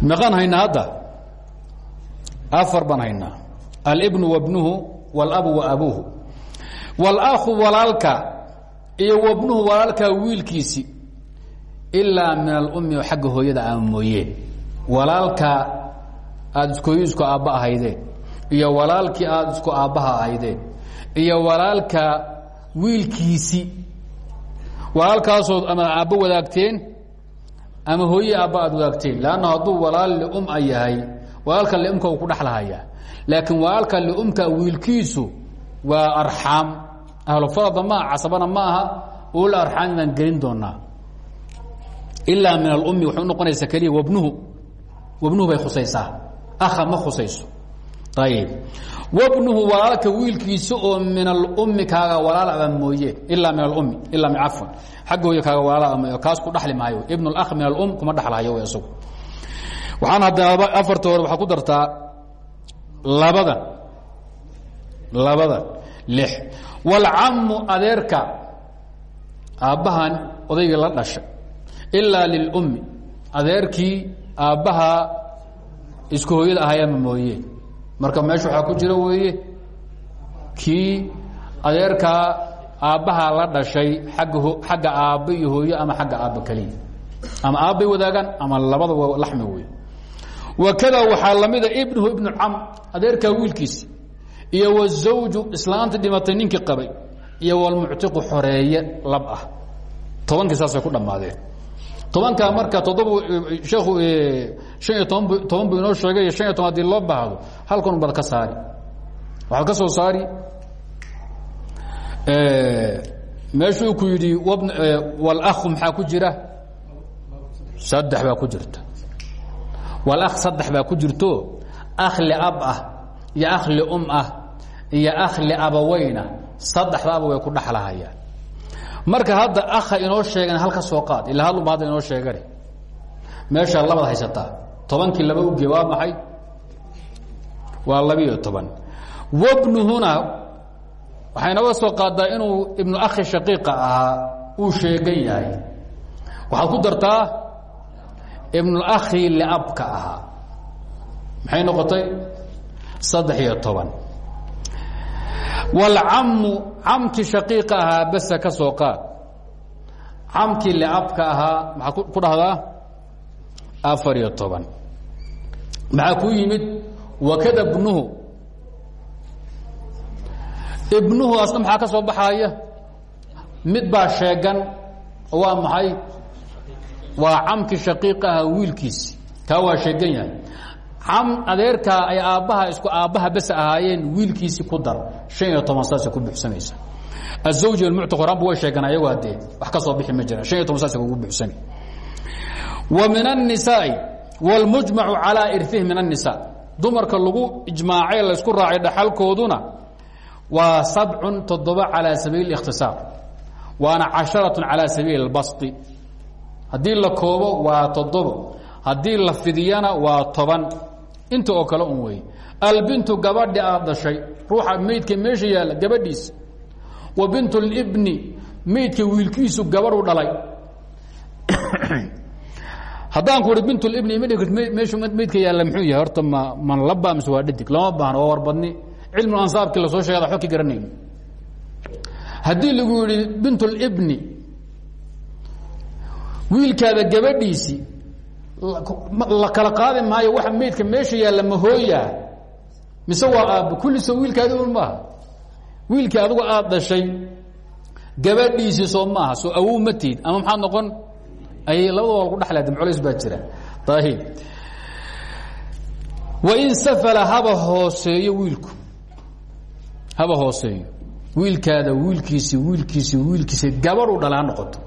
meeqaan haynaa hadda? Afar baan haynaa. Alibnu wabnuhu walabu wa wاlakhu walaalka iyo wabnuhu walaalka wiilkiisi ilaa min alummi oo xagga hooyada ama mooyeen walaalka aada iskooyi isku aabba ahaydeen iyo walaalkii aada isku aabbaha ahaydeen iyo walaalka wiilkiisi. Walaalkaasood ama aabbo wadaagteen ama hooye aabba aad wadaagteen lanna hadduu walaal lium a yahay walaalka liumka uu ku dhexlahayaa laakiin walaalka liumka wiilkiisu waa arxaam ahlufarada maaha casabana ma aha. Ul arxaam baan gelin doonaa. Ilaa min alummi waxay unoqonaysaa keliya wabnuhu. Wabnuhu bay khusaysaa. Aha ma khusayso. Ayib wabnuhu walaalka wiilkiisa oo min alummi kaaga walaalaba mooye. Ilaa min alummi ilaa min cafwan xagga hooye kaaga walaalaba mooye. Kaas ku dhaxli maayo. Ibn اlakh min alum kuma dhexlahayo w isagu waxaan haddana afarta hore waxaad ku dartaa labada labada. Lix. Wاlcamu adeerka aabbahan odaygii la dhashay ilaa lilummi adeerkii aabbaha isku hooyada ahaayama mooye marka meesha waxaa ku jira weeye kii adeerkaa aabbaha la dhashay agga xagga aabbo iyo hooyo ama xagga aabbo keliya. Ama aabbay wadaagaan ama labadaba laxmi wey wakada waxaa lamida ibnuhu ibnu cam adeerkaa wiilkiisi iyo wazawju islaanta dhimatay ninkii qabay iyo walmuctiqu xoreeye lab ah tobankii saasay ku dhammaadeen tobankaa marka toddoba sheekhu han iyo toban toban buu inoo sheegay shan iyo toban hadii loo baahdo halkan baad ka saari waxaad ka soo saari meeshuu ku yidhi wاlأkhu maxaa ku jira saddex baa ku jirta wاlأkh saddex baa ku jirto akh liab ah iyo akh lium ah iyo akh liabaweyna saddexdaaba way ku dhexlahayaan marka hadda akha inoo sheegan halka soo qaad ilaa hadlunba hadda inoo sheegane. Meeshaa labad haysataa tobankii laba uge waa maxay? Waa labiiyo toban. Wabnuhuna waxay naga soo qaadaa inuu ibnu akhi shaqiiqa uu sheegan yahay. Waxaad ku dartaa ibnuakhi liabka ahaa. Maxay noqotay? Saddex iyo toban wاlcamu camkii shaqiiqa ahaa bese ka soo qaad camkii liabka ahaa ku dhahdaa afar iyo toban maxaa ku yimid wakada bnuhu ibnuhu asna maxaa ka soo baxaaya mid baa sheegan waa maxay waa camkii shaqiiqaha wiilkiisi kaa waa sheegan yahay adeerkaa ay aabbaha isku aabbaha bes ahaayeen wiilkiisi ku dar شhan iyo toban saasa ku buxsanaysa الزawji اlmuctiq horaanba way sheegan ayago adee wax ka soo bixi ma jiraan شhan iyo toban saasa kugu buxsani wa min النisaaءi wاlmujmacu calىa irثihi min النisاء dumarka lagu ijmaacay laysku raacay dhaxalkooduna waa sabcun toddoba calىa sabiil اkhtisaar waana caشharaة calىa sabiil اlbasطi haddii la koobo waa toddobo haddii la fidiyana waa toban inta oo kale un wey. Albintu gabadhi aad dhashay. Ruuxa meydka meesha yaalla gabadhiisa wa bint libni meydka wiilkiisu gabadhu dhalay. [COUGHS] Haddaan ku i bint ibni meydka yaalla mxuu yahay? Horta ma man laba mise waa dhadig? Lama baahno waa warbadni. Cilmu ansaabkii la soo sheegada waba ka garanayno lagu yihi bint libni wiilkaada gabadhiisii la kala qaadi maayo waxa meydka meesha yaalla mahooyaa mise waa aabbo kulliso wiilkaadi un maaha. Wiilkii adigu aad dhashay gabadhiisii soo maaha soo awow ma tiid. Ama maxaad noqon? Ay labada waa lagu dhexlaa dimculays baa jira. Ayib wain safala haba hooseeyo wiilku. Haba hooseeyo. Wiilkaada wiilkiisi wiilkiisi wiilkiisi gabadhu dhala ha noqoto.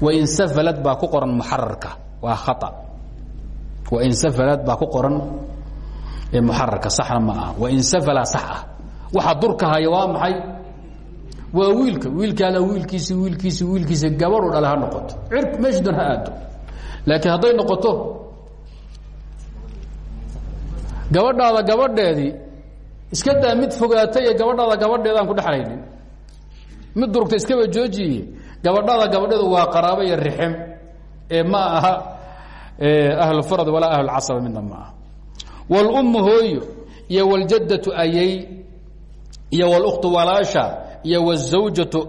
Wain safalad baa ku qoran muxararka waa khaa wain safalad baa ku qoran muxararka saxna ma aha. Wain safala sax ah waxa durka haya waa maxay? Waa wiilka. Wiilkaada wiilkiisi wiilkiisi wiilkiisi gabadhu dhale ha noqoto. Cir meesha doon ha aado. Laakiin hadday noqoto gabadhaada gabadheedii iska daa mid fogaatay ee gabadhaada gabadheedaan ku dhexlaynin mid durugta iskaba joojiye gabadhaada gabadheedu waa qaraabo iyo rixim ee ma aha ahlurad walaa ahlcasaba midna maaha wlummu hooyo iyo wljaddau ayay iyo wlktu walaasha iyo wzawjatu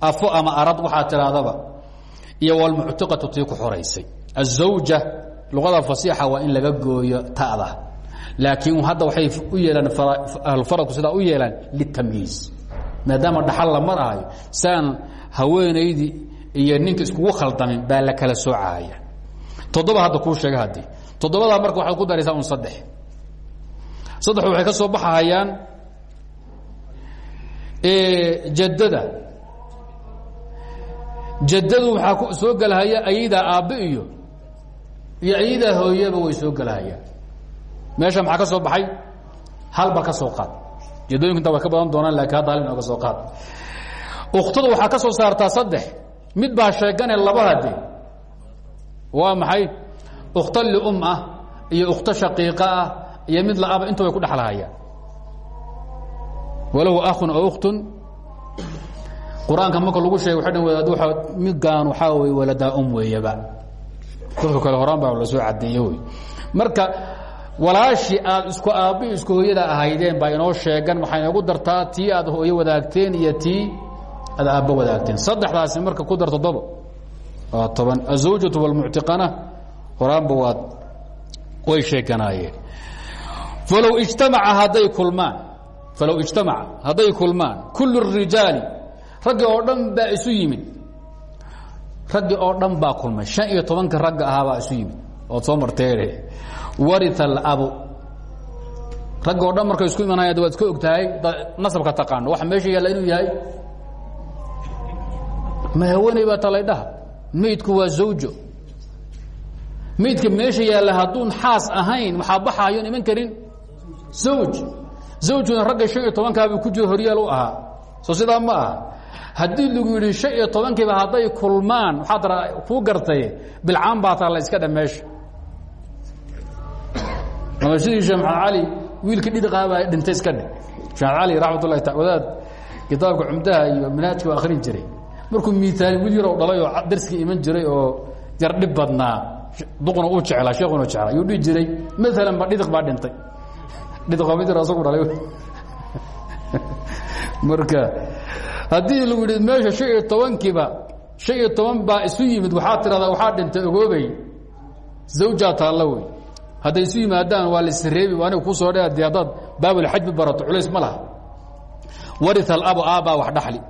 afo ama arad waxaa tidhaahdaba iyo wlmuctiqatu tii ku xoraysay azawja luqada fasiixa waa in laga gooyo ta'da laakiin hadda waxay u yeelaan ahlufaradku sidaa u yeelaan litamyiiz maadaama dhaxal la marahayo saan haweenaydii iyo ninka iskugu khaldamin baa la kala soocaaya toddoba hadda kuu sheega haddii. Toddobadaa marka waxaad ku daraysaa un saddex. Saddexdu waxay ka soo baxahayaan jaddada jaddadu waxaa ku soo gelahaya ayadaa aabbe iyo iyo ayadaa hooyaba way soo gelahayaan meesha maxaa ka soo baxay? Halba ka soo qaad. Jaddooyinku inta way ka badan doonaan laakiin hadda hal inooga soo qaad. Uktada waxaa ka soo saartaa saddex. Mid baa sheegane labahade waa maxay? Ukhto lium ah iyo ukhto shaqiiqa ah iyo mid laaba inta way ku dhexlahayaan walahu akhun aw ukhtun. Qur'aanka marka lagu sheegay waxay dhan wadaad waa midgaan waxaa wey waladaa um weeyaba. Dadka kale horaan baa la soo cadeeye wey marka walaashii aad isku aabbi isku hooyada ahaydeen baa inoo sheegan. Waxay inoogu dartaa tii aad hooyo wadaagteen iyo tii aad aabbo wadaagteen. Saddexdaasi marka ku dar toddoba waa toban azawjatu wlmuctiqana horaanba waad way sheekanaayeen falow ijtamaca hadday kulmaan falow ijtamaca hadday kulmaan kullu rijaali raggi oo dhan baa isu yimid. Raggi oo dhan baa kulmay. Shan iyo tobanka ragga ahaabaa isu yimid. Ood soo marteede waria alabu raggi o dhan markay isku imanayaan waad iska ogtahay nasabka taqaano. Waxa meesha yaalla inuu yahay? Ma haweeney baa talaydhaha meydku waa zawjo. Meydka meesha yaalla hadduun xaas ahayn waxaa baxaayoon iman karin. Zawj. Zawjuna ragga shan iyo tobankaabuu ku jiro horyaal u ahaa. Soo sidaa ma aha. Haddii lagu yidhi shan iyo tobankiiba hadday kulmaan waxaad ra kuu gartay bilcaan baa taa la iska dha meesha. Ama sidii sheekh maxamed cali wiilkii dhidqaabaa dhintay iska dhe sheekh cali raxmat ullahi ta wadaad kitaabka cumdaha iyo manhaajka waa akhrin jiray markuu miitaali wiil yarow dhalay oo darskii iman jiray oo yar dhib badnaa duqna uu jeclaa sheekuna jeclaa ayuu dhihi jiray maalan ba dhidiq baa dhintay. Dhidiq waa mid yar asagu dhalay. Marka haddii lagu yidhi meesha shan iyo tobankiiba shan iyo toban baa isu yimid waxaa tirahdaa waxaa dhintay ogoobay. Zawjaa taalla wey. Hadday isu yimaadaan waa laisreebi aniga kuu soo dhe haddaad baabulxajbi barato culays ma laha. Wari alabu aabbaa wax dhaxli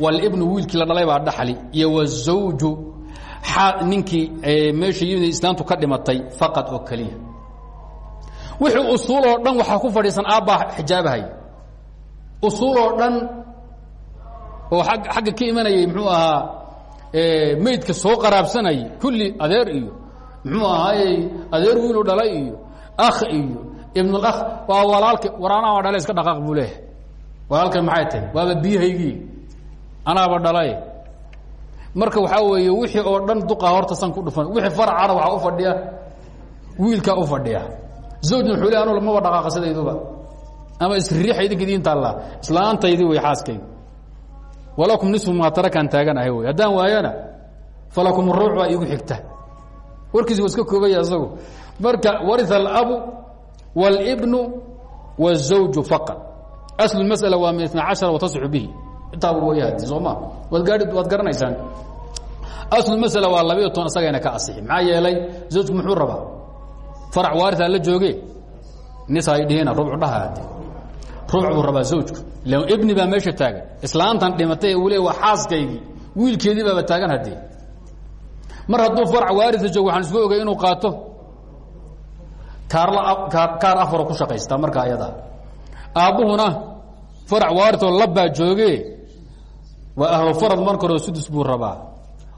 walibnu wiilkii la dhalay baa dhaxli iyo wazawju ninkii meesha yimid islaamtu ka dhimatay faqad oo keliya. Wixii usuuloo dhan waxaa ku fadhiisan aabbaa xijaabahay usuuloo dhan oo agga ka imanayay muxuu ahaa meydka soo qaraabsanayay kulli adeer iyo muxuu ahaayey adeer wiilu dhalay iyo akh iyo ibnulakh waa walaalka waraanaha waa dhalay iska dhaqaaq buu leeyahay. Maxay tahay? Waaba biyahaygii anaaba dhalay marka waxaa weeye wixii oo dhan duqa horta san ku dhufan wixii farcana waxaa u fadhiya wiilkaa u fadhiya zawjna wuxuu le anu lamaba dhaqaaqa sidayduba ama isriixa idinka idiin taallaa islaantaydii wey xaaskaydi walakum nisfu maa tarakaan taaganahay wy haddaan waayana falakum ruuc baa iigu xigta warkiis wa iska koobaya isagu marka waria alabu wاlbnu wالzawju faqad aslu masأala waa min itna cashara watasixu bihi intaaba way hadi soo ma. Waad gaai waad garanaysaan. Aslu masala waa labayo toban isagayna ka asixi. Maxaa yeelay zawjku muxuu rabaa? Farac waaria la jooge nis ay dhihina rubc dhaha hade ruuc buu rabaa zawjku. Ila ibni baa meesha taagan. Islaantan dhimatay uu le waa xaaskaygii. Wiilkeedii baaba taagan haddee mar hadduu farac waaria joogo waxaan isku ogay inuu qaato. Kaarla kaar afaro ku shaqaystaa markaa ayadaa aabbuhuna farac waaritoo labbaa jooge waa ahlu farad marka hore sudus buu rabaa.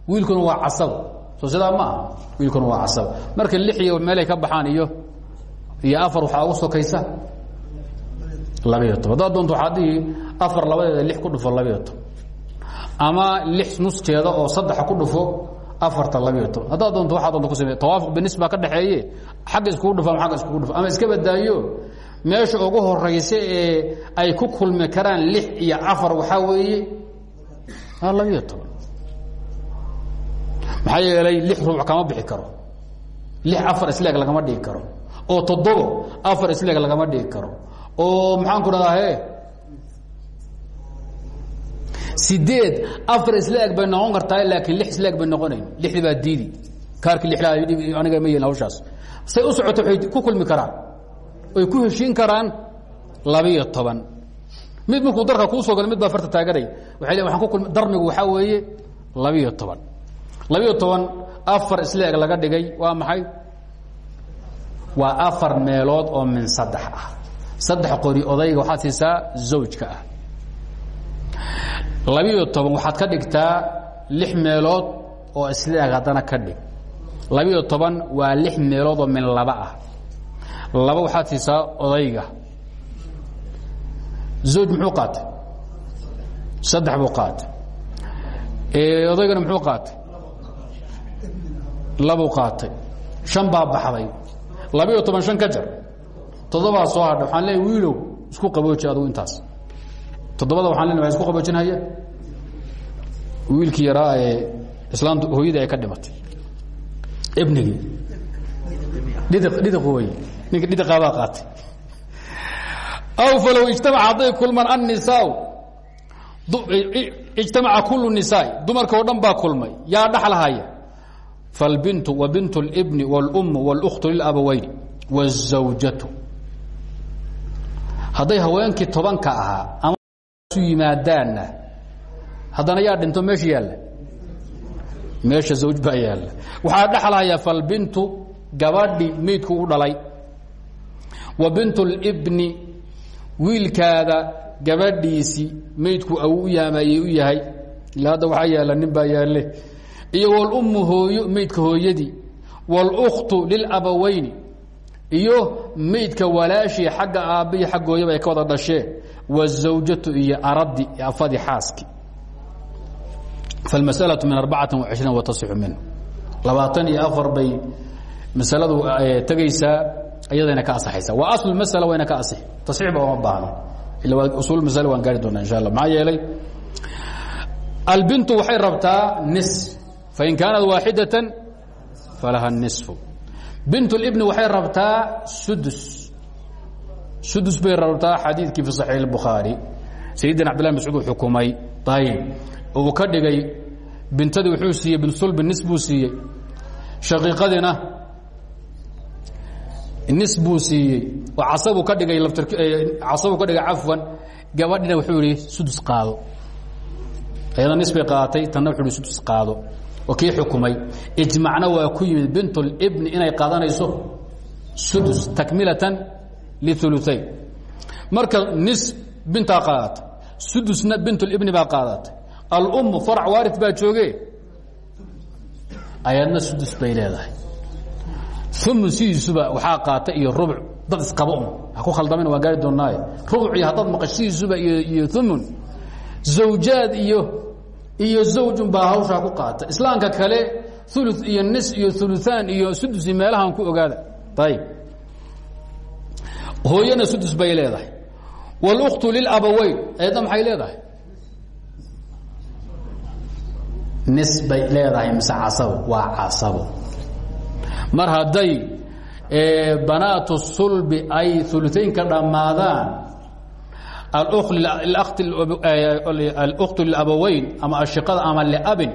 Wiilkuna waa casab soo sidaa ma wiilkuna waa casab marka lix iyo meelay ka baxaan iyo iyo afar waxaa ugu sokaysa? Labayo toban. Haddaad doonto waxaad afar labadeeda lix ku dhufo labayo toban. Ama lix nuskeeda oo saddexa ku dhufo afarta labayo toban. Haddaad doonto waxaa doonto ku samey tawaafuq binis baa ka dhexeeye xagga iskugu dhufo ama agga iskugu dhufo ama iska badaayo. Meesha ugu horaysa ee ay ku kulmi karaan lix iyo afar waxaa weeye labayo toban maxaa yeelay lix ruuc kama bixi karo. Lix afar isleeg lagama dhigi karo. Oo toddobo afar isleeg lagama dhigi karo. Oo maxaan ku dhadaa he sideed afar isleeg bay noqon kartaa laakiin lix isleeg bay noqonayn. Lixdii baa diidi. Kaarki lixdaa aniga ma yeelin hawshaas. Say u socoto waxay ku kulmi karaan. Oy ku heshiin karaan labiyo toban mid markuu darka kuu soo galo mid baa farta taaganay waay waan ku darmigu waxaa weeye labiyo toban. Labiyo toban afar isleeg laga dhigay. Waa maxay? Waa afar meelood oo min saddex ah. Saddex qori odayga waxaad siisaa zawjka ah. Labiyo toban waxaad ka dhigtaa lix meelood oo isleeg haddana ka dhig. Labiyo toban waa lix meelood oo min laba ah. Laba waxaad siisaa odayga zawj muxuu qaatay saddex buu qaatay odaygana muxuu qaatay labuu qaatay shan baa baxday labiyo toban shan ka jar toddobaa soo hadha waxaan leeya wiilow isku qabooji adugu intaas toddobada waxaan lena waa isku qaboojinhaya wiilkii yaraa ee islaamtu hooyadii ay ka dhimatay ibnigii dhidq dhidq wey ninka dhidqaabaa qaatay aw falow ijtamaca hadday kulmaan annisaa ijtamaca kulu nisaa dumarka oo dhan baa kulmay yaa dhaxlahaya falbintu wa bint اlbni wاlum wاlkhtu lilabawayn wالzawjatu hadday haweenkii tobanka ahaa ama su yimaadaanna haddana yaa dhinto meesha yaalla meesha zawj baa yaalla waxaa dhexlahayaa falbintu gabadhi meydku u dhalay wa bint اlbni wiilkaada gabadhiisii meydku aw u yaamayey u yahay ila hadda waxaa yaalla nin baa yaalle iyo wاlummu hooyo meydka hooyadii wاlkhtu lilabawayni iyo meydka walaashii xagga aabbihi xagga hooyaba ay ka wada dhasheen wالزawjatu iyo aradi afadii xaaski faاlmasأlaة min arbacata وaشhriin watasixu minhu labaatan iyo afar bay masaladu tegaysaa iyadayna ka asaxaysa waa aslu masala wayna ka asixi tasxiixba oma baahno ila waa usul masale waan gaari doonaa insha allah maxaa yeelay albintu waxay rabtaa nis fain kaanat waaxidatan falaha الnisfu bint اlbni waxay rabtaa sudus sudus bay rabtaa xadiidkii fi صaxiix الbukhaari sayidina cbdillah mascuud uu xukumay ayb uu ka dhigay bintadii wuxuu siiyey binsulbi nis buu siiyey shaqiiqadiina nis buu siiyey. Oo casabuu ka dhigay casabuu ka dhigay cafwan. Gabadhina wuxuu yihi sudus qaado. Ayada nis bay qaadatay tanna wuxuu ihi sudus qaado. Oo kii xukumay. Ijmacna waa ku yimid bintulibni inay qaadanayso sudus takmilatan liuluayn marka nis bintaa qaadata sudusna bintulibni baa qaadatay alummu farac waarid baa jooge ayadna sudus bay leedahay umun sidiisuba waxaa qaata iyo rubuc dad isqaba un ha ku khaldamin waa gaari doonaaye. Rubuci haddaad maqash sidiisuba iyo iyo umun zawjaad iyo iyo zawjun baa hawshaa ku qaata islaamka kale ulu iyo nis iyo uluaan iyo sudusi meelahan ku ogaada. Ayib hooyana sudus bay leedahay. Wاlkhtu lilabaweyn ayadna maxay leedahay? Nis bay leedahay mise casabo waa casabo mar hadday banaatu sulbi ay ulutaynka dhammaadaan alkhtu liaboweyn ama ashiqada ama liabin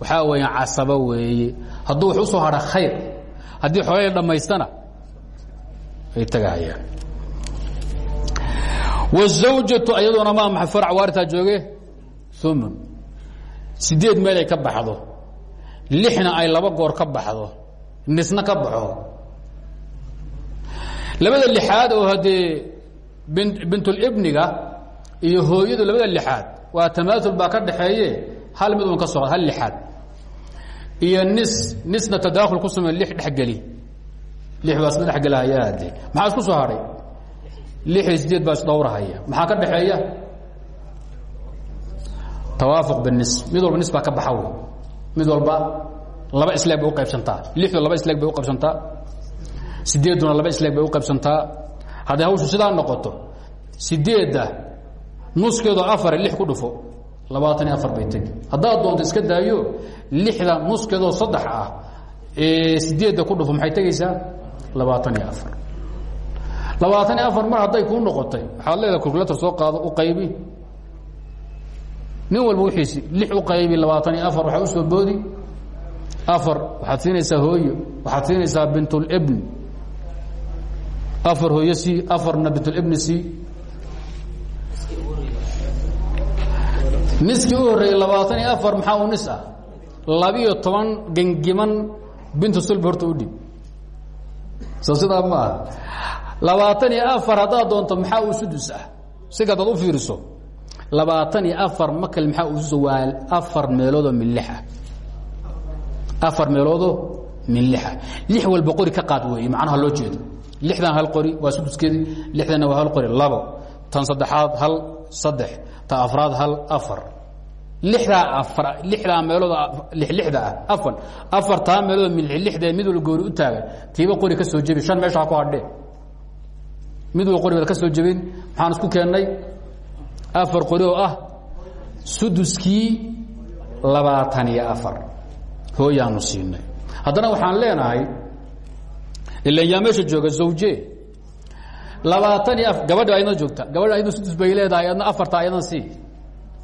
waxaa weya casabo weeye hadduu wax u soo hara khayr haddii xoolay dhammaystana ay tagahayaan. Wazawjatu ayaduna ma ma farc jooge? Umun sideed meel ay ka baxdo. Lixna ay laba goor ka baxdo nisna ka baxo. Labada lixaad oo haddee bintulibniga iyo hooyadu labada lixaad waa tamaaul baa ka dhaxeeye hal mid un ka soo hal lixaad. Iyo nis nisna tadaakhul ku lix dhexgeli. Lix baa isna maxaa isku soo hadhay lix iyo sideed baa maxaa ka dhaxeeya? Tawaafuq binis mid walba nis baa ka laba isleeg bay uqaybsantaa lixdu laba isleeg bay uqaybsantaa sideeduna laba isleeg bay uqaybsantaa hadday hawshu sidaa noqoto sideedda nuskeedo afar lix ku dhufo labaatan iyo afar bay tegi. Haddaad doonto iska daayo lixda nuskeedoo saddex ah ee sideedda ku dhufo maxay tegaysaa labaatan iyo afar. Labaatan iyo afar mar hadday kuu noqotay waxaad leedaha calculator soo qaado u qaybi. Nin walba wiiisi lix u qaybi labaatan iyo afar waxaa u soo boodi afar waxaad siinaysaa hooyo waxaad siinaysaa bintulibni afar hooyo c afarna bintulibni c niskii u horreeyey labaatan iyo afar maxaa u nis ah? Labiyo toban gengiman bintu sulbi horta u dhib. Soo sidaa ma aha. Labaatan iyo afar haddaad doonto maxaa uu sudus ah? Siga adaad u fiiriso. Labaatan iyo afar makal maxaa uu sudus? Waa afar meeloodoo min lix ah afar meeloodoo min lixa lix walba qori ka qaad weeye macnaha loo jeedo. Lixdan hal qori waa suduskeedii lixdanna waa hal qori labo. Tan saddexaad hal saddex. Ta afraad hal afar. Lixdaa lixdaa meelood lixlixda ah afan afartaa meelood min lixlixda mid walba goori u taagan. Tiiba qori ka soo jebi. Shan meesha ha ku hadheen mid walba qori baad ka soo jebin. Maxaan isku keennay afar qori oo ah suduskii labaatan iyo afar hooyaanu siinay. Haddana waxaan leenahay ila yaa jooga zawje. Labaatan iyo gabadha ayadna joogta. Gabadha ayadna sudus bay leedahay adna afarta ayadan sii.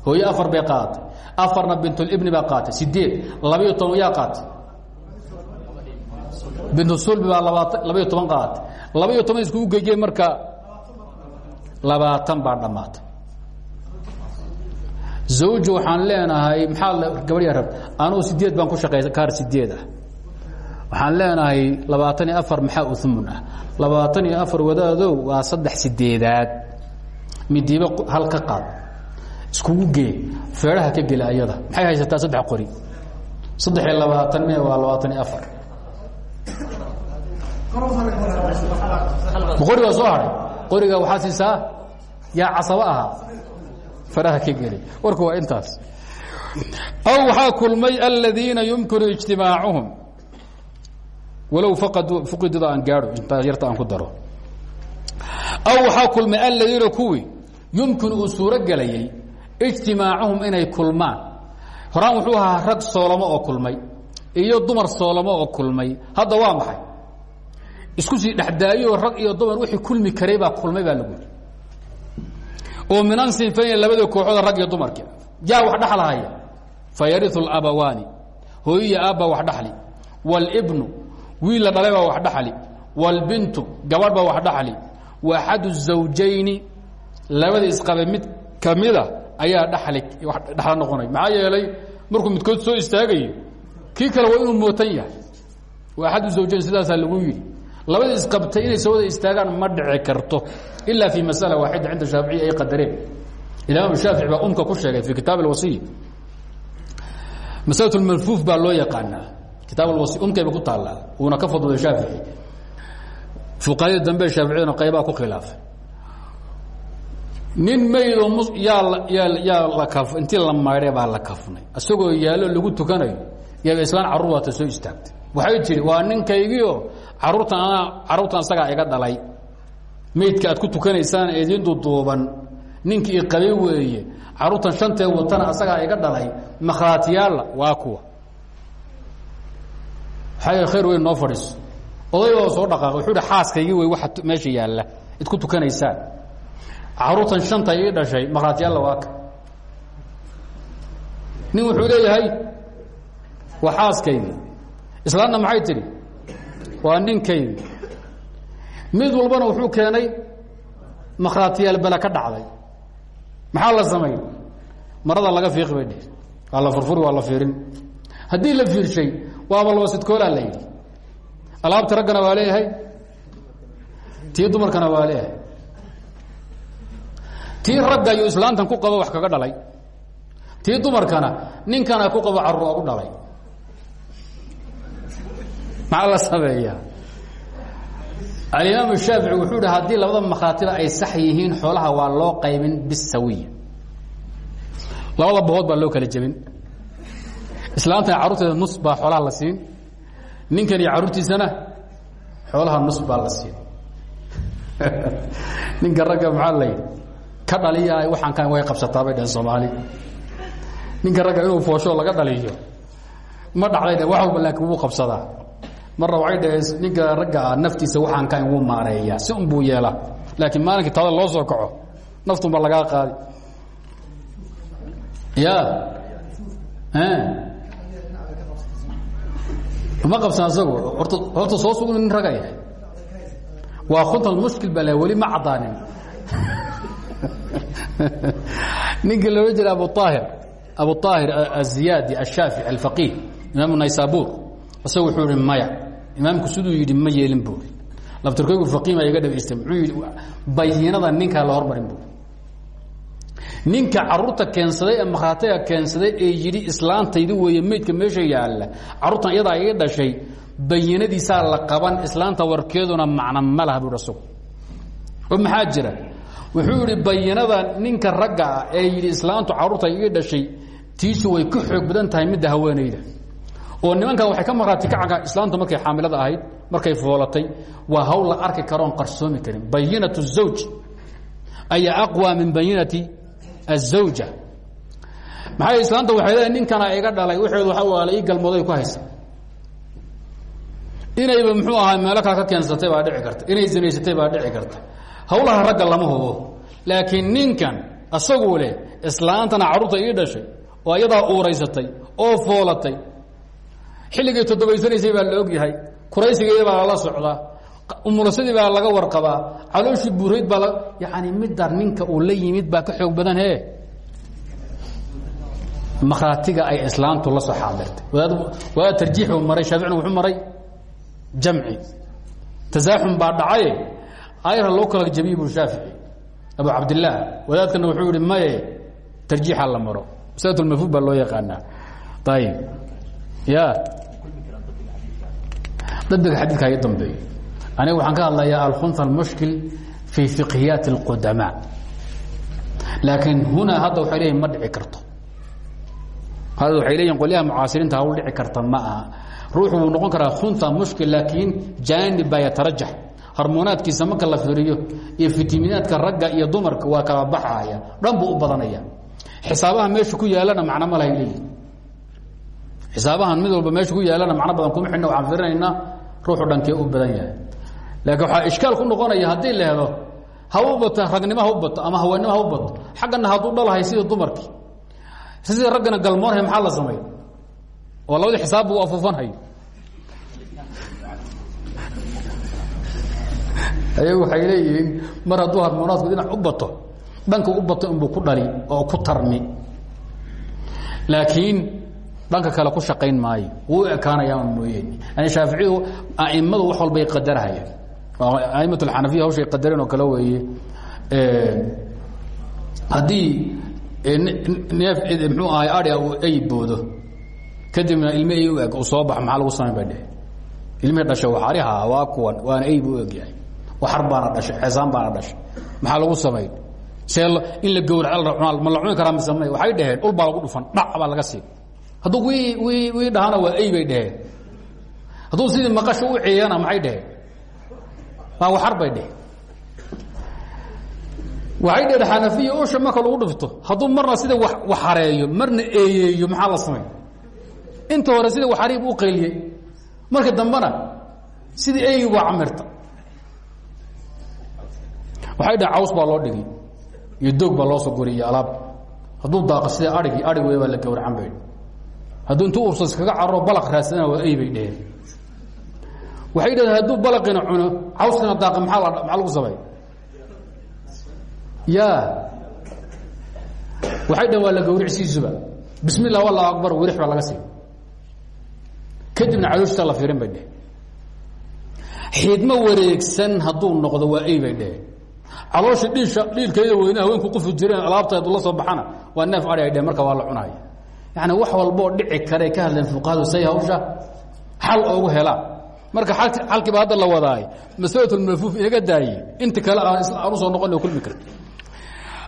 Hooye afar bay qaadatay afarna bintulibni baa qaatay. Sideed labaiyo toban yaa qaatay. Bintusulbi baa labaatan labaiyo toban qaadatay labaiyo toban iskugu geyeen marka labaatan baa dhammaatay zawj waxaan leenahay maxaa gabadh yaa rabta anugu sideed baan ku shaqaysa kaar sideed ah. Waxaan leenahay labaatan iyo afar maxaa umun ah? Labaatan iyo afar wadaadow waa saddex sideedaad midiiba hal ka qaad. Iskugu gee feedhaha ka gela ayada. Maxay haysataa saddex qori? Saddex iyo labaatan me waa labaatan iyo afar. Qorigaa soo haray. Qoriga waxaa siisaa yaa casabo ahaa feedhaha ka geli. Warku waa intaas. Aw waxaa kulmay aladiina yumkinu ijtimaacuhum. Walow fuqidida aan gaadho intaa yarta aan ku daro. Aw waxaa kulmay aladiina kuwii yumkinu uu suuro gelayay ijtimaacuhum inay kulmaan. Horaan wuxuu ahaa rag soolamo oo kulmay iyo dumar soolamo oo kulmay. Hadda waa maxay? Isku sii dhexdaayo rag iyo dumar wixii kulmi karay baa kulmay baa lagu yidhi oo minan sinfayn labada kooxooda rag iyo dumarka yaa wax dhaxlahaya fayariu اlabawaani hooyiya aabbaa wax dhaxli wاlbnu wiil la dhalay baa wax dhaxli wاlbintu gabadh baa wax dhaxli wa axadu الزawjayni labada isqabe mid kamida ayaa dhali dhaxla noqonay maxaa yeelay markuu midkood soo istaagayo kii kale waa inuu mootan yahay wa axadu zawjayn sidaasaa lagu yidhi labadii isqabtay inay soo wada istaagaan ma dhici karto. Ilaa fi masala waaxida cinda shaaficiya ay qadareen imaam shaafici baa umka ku sheegay fi kitaab wasiy masla malfuuf baa loo yaqaanaa. Kitaab wasi umkayba ku taalaa uuna ka fadwooday shaafici fuqahadii dambe shaaficiyaduna qaybaa ku khilaafay. Nin maydo m yaa yaa yaa la kaf intii la maydhay baa la kafnay. Isagoo yaalo lagu tukanayo iyaba islaan carruur waata soo istaagtay. Waxay tidhi waa ninkaygiio carruurtan anaa carruurtan asagaa iga dhalay. Maydka aad ku tukanaysaan eediin duduuban ninkii iqabay weeye carruurtan shantee watana asagaa iga dhalay. Makhraatiyaalla waa kuwa. Waxaa khayr weyn noo fadhiiso soo dhaqaaqay wuxuu hi xaaskaygii waxa meesha yaalla. Id ku tukanaysaan. Caruurtan shanta ii dhashay makhraatiyalla waa ka. Nin wuxuu leeyahay waa xaaskaydii islaanna maxay tidhi waa ninkaydii mid walbana wuxuu keenay makhraatiyaal bele ka dhacday. Maxaa la samay marada laga fiiqi bay dhihi waa la furfuri waa la fiirin. Haddii la fiirshay waaba laba sidkoolaa la yidhi. Alaabta raggana waa leeyahay. Tii dumarkana waa leeyahay. Tii ragga iyo islaantan ku qabo wax kaga dhalay. Tii dumarkana ninkana ku qabo carruur ogu dhalay maxaa la sameeyaa alimaam shaafici wuxuu hi haddii labada makhaatiba ay sax yihiin xoolaha waa loo qaybin bisawiya labada boqod baa loo kala jebin. Islaantana carruurteeda nus baa xoolaha la siin. Ninkan iyo carruurtiisana xoolaha nus baa la siin. [LAUGHS] Ninka ragga maxaa la yidhi? Ka dhaliya waxaan kan way qabsataa bay dhaheen soomaali. Ninka ragga inuu foosho laga dhaliyo ma dhacday wax walba laakiin wuu qabsadaa marna waxay dhaheen ninka ragga ah naftiisa waxaan kan wuu maareeyaa. Si un buu yeelaa. Laakiin maalinkii tada loo soo kaco naftunba lagaa qaadi. Ya ma qabsan asagu? Horta horta soo sugn nin raga yahay. Waa khuntal mushkil baa weli ma caddaanin. [LAUGHS] Ninka loola jira abu aahir abu aahir aziyaadi ashaafici alfaqiih imaamu naysabur isagu wuxuu maya imaamku siduu yidhi ma yeelin buuri laftirkaygu faqiih baa iga dhagaystay muxuu bayinada ninkaa la hormarin buuri ninka carruurta keensaday ee makhraatiga keensaday ee yidhi islaantaydi weeye meydka meesha yaalla carruurtan iyadaa iga dhashay bayinadiisaa la qaban islaanta warkeeduna macna ma laha isagu oo maxaa jira? Wuxuu yidhi bayinada ninka ragga ah ee yidhi islaantu carruurta iga dhashay tiisu way ka xoog badan tahay midda haweenayda oo nimankan waxay ka markhaati kacanka islaantu markay xaamilada ahayd markay foolatay waa hawl la arki karoon qarsoomi karin. Bayinatu zawj. Ayaa aqwa min bayinati azawja maxay islaanta waxay leedahay ninkana iga dhalay waxeedu waxa waa la ii galmooday ku haysa. Inayba muxuu ahaa meelo kale ka keensatay baa dhici karta. Inay zinaysatay baa dhici karta. Hawlaha ragga lama hubo. Laakiin ninkan asagu leh islaantana carruurta ii dhashay oo iyadaa uuraysatay oo foolatay xilligii toddobaysanaysay baa la ogyahay. Kuraysigeeda baa lala socdaa umulasadii baa laga warqabaa. Calooshii buurayd baa yani midda ninka uu la yimid baa ka xoog badan he makhraatiga ay islaamtu la soo xaadirtay. Wadaad tarjiix uu maray shaaficina wuxuu maray jamci. Tasaaxum baa dhacaye ayra loo kala jabiye bu shaafici. Abu cabdillaah wadaadkana wuxuu yihi maye tarjiixa la maro. Masalatulmafhuud baa loo yaqaanaa. Ayib ya. Dabdiga xadiidka ii dambeeyo aniga waxaan ka hadlayaa alkhunha almushkil fii fiqhiyaati اlqudamaa laakiin hunaa hadda waxay leeyihiin ma dhici karto. Hadda waxay leeyihiin qolyaha mucaasiriinta hawl dhici karta ma aha. Ruuxu wuu noqon karaa khunha mushkil laakiin jaanib baa yatarajax harmoonaadkiisa marka la firiyo iyo fitiminaadka ragga iyo dumarka waa kala baxaya dhan buu u badanaya. Xisaabaha meesha ku yaalana macno ma lahay leeyihiin xisaabahan mid walba meesha ku yaalana macno badan kuma xidhna waxaan firinaynaa ruuxu dhankee u badan yahay. Laakiin waxaa ishkaal ku noqonaya haddii la helo ha u bato ragnimo ha u bato ama haweenimo ha u bato xaggana hadduu dhalahay sidii dumarkii. Sidii raggana galmoonhay maxaa la samay oo labadii xisaab buu afuufanhayo ayagu waxay leeyihiin mar hadduu harmoonaadku dhinac u bato dhanka u bato inbuu ku dhali oo ku tarmi. Laakiin dhanka kale ku shaqayn maayo. Wuu u ekaanayaa mooyeen yani shaaficiyadu a'immadu wax walbay qadarahayaan a'imat alxanafiya hawshay qadareen oo kale weeye. Haddii neef mxuu ahay uu ay boodo kadibna ilme ay u eg uu soo baxo maxaa lagu samayn bay dheh ilmihii dhashay waxariha waa kuwan waana ay buu egyahay waxar baana dhashay xeesaan baana dhashay. Maxaa lagu samayn see in la gowrac ma la cuni karaa mise may waxay dhaheen ul baa lagu dhufan dhac baa laga sii hadduu wi wi wii dhahana waa ay bay dhaheen. Hadduu sidii maqasha u ceeyana maxay dhaheen? Waa waxar bay dheheen waxay dhaheen xanafiya usha marka lagu dhufto hadduu marna sida waxareeyo marna eeyeeyo maxaa la samay inta hore sida waxariib u qayliyey. Marka dambena sidii eyi waa camirta. Waxay dhaheen caws baa loo dhigay iyo doog baa loo soo goriy iyo alaab. Hadduu daaqo sida aigii aig wey baa la gawracan bay hadduu intuu ursas kaga cararo balaq raadsadana waa ey bay dheheen. Waxay dhaheen hadduu balaqina cuno cawskana daaqa maaa la maxaa lagu samay ya waxay dhaheen waa la gawricsiisuba bismi llah allahu akbar werix baa laga sii. Kadibna calooshta la firin bay dheheen. Xiidmo wareegsan hadduu noqdo waa ey bay dheheen. Caloosha dhiisha dhiilkeeda weyne haweenku qufi jireen alaabteedu la soo baxana waa neef adhi ay marka waa la cunaaya yani wax walboo dhici kare ka hadleen fuqahadu say hawsha xal oogu helaan marka xalkiiba hadda la wadaayo maslamatulmalfuuf inaga daaye inta kale aan u soo noqon kulmi karta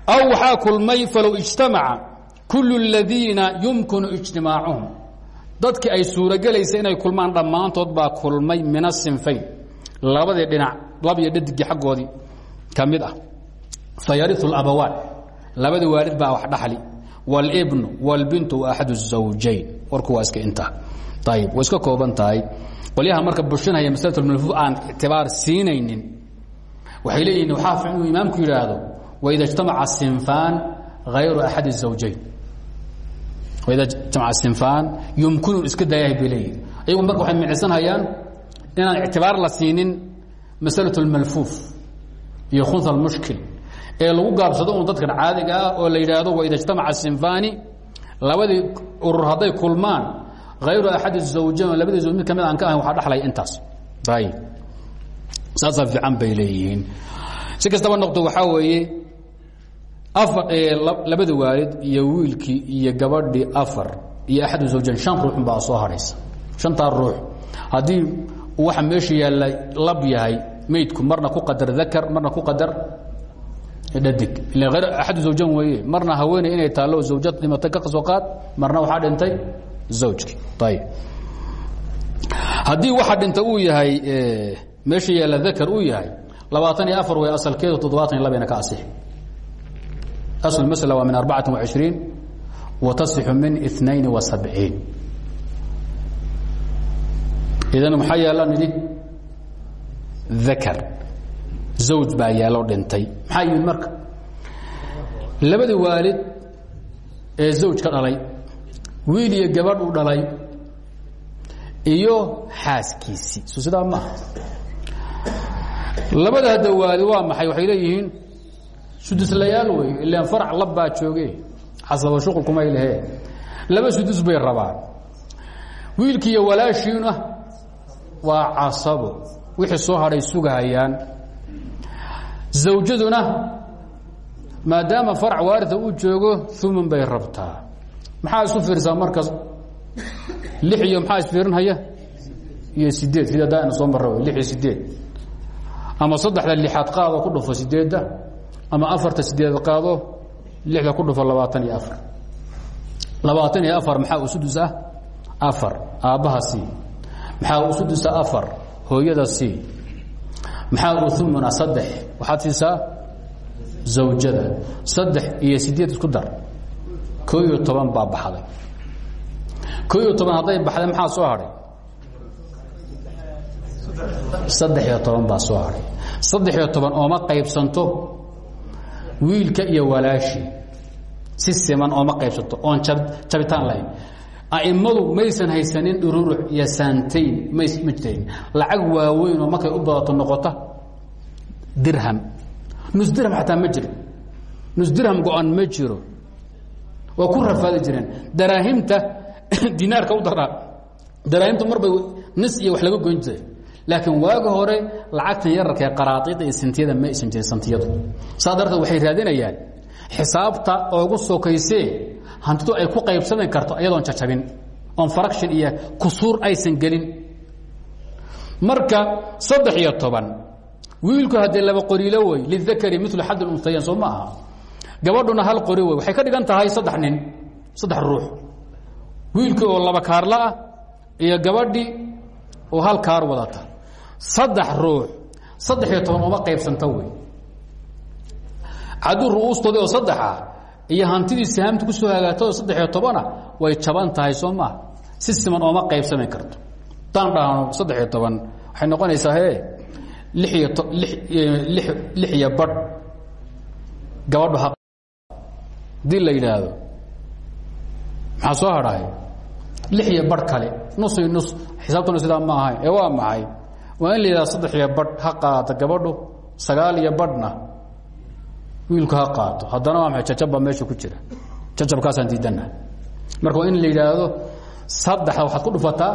aw waxaa kulmay falow ijtamaca kul اladiina yumkinu ijtimaacuhum. Dadkii ay suurogelaysa inay kulmaan dhammaantood baa kulmay min asinfayn labadii dhinac lab iyo dhadigii xaggoodii ka mid ah. Fayariu abawaan labadii waalid baa wax dhaxli wاlbnu wاlbintu waaxad الزawjayn warku waa iska intaa ayib way iska kooban tahay qolyaha marka bushinaya maslaة اmalfuuf aan ictibaar siinaynin waxay leeyihin waxaa fiican inuu imaamku yidhaahdo waida اجtamaca sinfaan hayru axad الزawjayn waida اjtamaca sinfaan yumkinu iska daayahay bay leeyihin ayagu marka waxay micsanhayaan inaan ictibaar la siinin maslaة اlmalfuuf iyo khunha اlmushkil ee lagu gaabsado un dadkan caadiga ah oo la yidhaahdo waid sinfani labadii urur hadday kulmaan hayru axadi zawjan labadii zawj ka mid aan ka ahayn waxaa dhexlaya intaas. Ayib saasaa fiican bay leeyihiin. Si kastaba noqdo waxaa weeye afar labada waalid iyo wiilkii iyo gabadhii afar iyo axadu zawjan shan ruuxun baa soo hadhaysa shantaa ruux. Haddii waxa meesha yaalla lab yahay meydku marna ku qadar dakar marna ku qadar dhadig ila hayr axad zawjan weeye. Marna haweeney inay taallo zawja dhimatay ka soo qaad marna waxaa dhintay zawjkii ayib haddii waxaa dhinta uu yahay meesha yaalla dakar uu yahay labaatan iyo afar way asalkeedu toddobaatan iyo labayna ka asixi. Asl masla waa min arbacati وacishriin wa tasixu min inain وasabciin idan maxaa yaalla nidhi dakar zawj baa yaallo dhintay. Maxaa yimid marka? Labadii waalid ee zawj ka dhalay wiil iyo gabadh u dhalay iyo xaaskiisii so sidaa labada hadda waalid waa maxay? Waxay leeyihiin suduslayaal wey ilaan farac lab baa jooge casaba shuqulkumay lehee laba sudus bay rabaan. Wiilkii iyo walaashiina waa casabo. Wixii soo hadhay sugahayaan zawjaduna maadaama farac waaria uu joogo uman bay rabtaa. Maxaa isu fiirsaa markaas? Lix iyo maxaa isfiirinhaya iyo sideed sida daana soo marra lix iyo sideed ama saddexda lixaad qaado ku dhufo sideedda ama afarta sideed qaado lixda ku dhufo labaatan iyo afar. Labaatan iyo afar maxaa u sudus ah afar. Aabbaha c. Maxaa u sudusa? Afar. Hooyada c maxaa umuna saddex? Waxaad siisaa zawjada. Saddex iyo sideed isku dar. Koo iyo toban baa baxday. Koo iyo toban hadday baxday maxaa soo hadhay saddex iyo toban baa soo hadhay saddex iyo toban ooma qaybsanto. Wiilka iyo walaashi si siman ooma qaybsanto. Oon jabitaan lahayn a'immadu maysan haysanin dhururuc iyo saantayn mays ma jirayn lacag waaweyn oo markay u badato noqota dirham. Nus dirham xataa ma jiro nus dirham go-an ma jiro. Waa ku rafaadi jireen. Daraahimta [COUGHS] dinaarka u daraa. Daraahimta marbay nis iyo wax laga goyn jiray. Laakiin waagi hore lacagtan yararka ee qaraaiida iyo sintiyada ma aysan jirin waxay raadinayaan xisaabta oogu sokaysee hantidu ay ku qaybsami karto iyadoon jacabin oon fraction iyo kusuur aysan gelin. Marka saddex iyo toban wiilku haddee laba qoriilo wey lidakari milu xad unhayayn soo ma aha. Gabadhuna hal qori wey waxay ka dhigan tahay saddex nin saddex ruux. Wiilkii oo laba kaarla ah iyo gabadhii oo hal kaar wadata. Saddex ruux saddex iyo toban uma qaybsanta wey. Cadduu ru'uustoodii oo saddexa iyo hantidii sahaamta ku soo hagaagta oo saddex iyo tobana way jaban tahay soo maha si siman ooma qaybsami karto. Haddaan dhahno saddex iyo toban. Waxay noqonaysaa he lix iyo to li lix lix iyo badh. Gabadhu ha haddii la yidhaahdo maxaa soo hadhahay? Lix iyo badh kale. Nus iyo nus. Xisaabtuna sidaa ma ahayn ee waa maxay? Waa in la yidhahdo saddex iyo badh. Ha qaata gabadhu. Sagaal iyo badhna wiilku ha qaato. Haddana waa maay jajabba meesha ku jira. Jajabkaasaan diidana marka waa in la yidhaahdo saddexda waxaad ku dhufataa.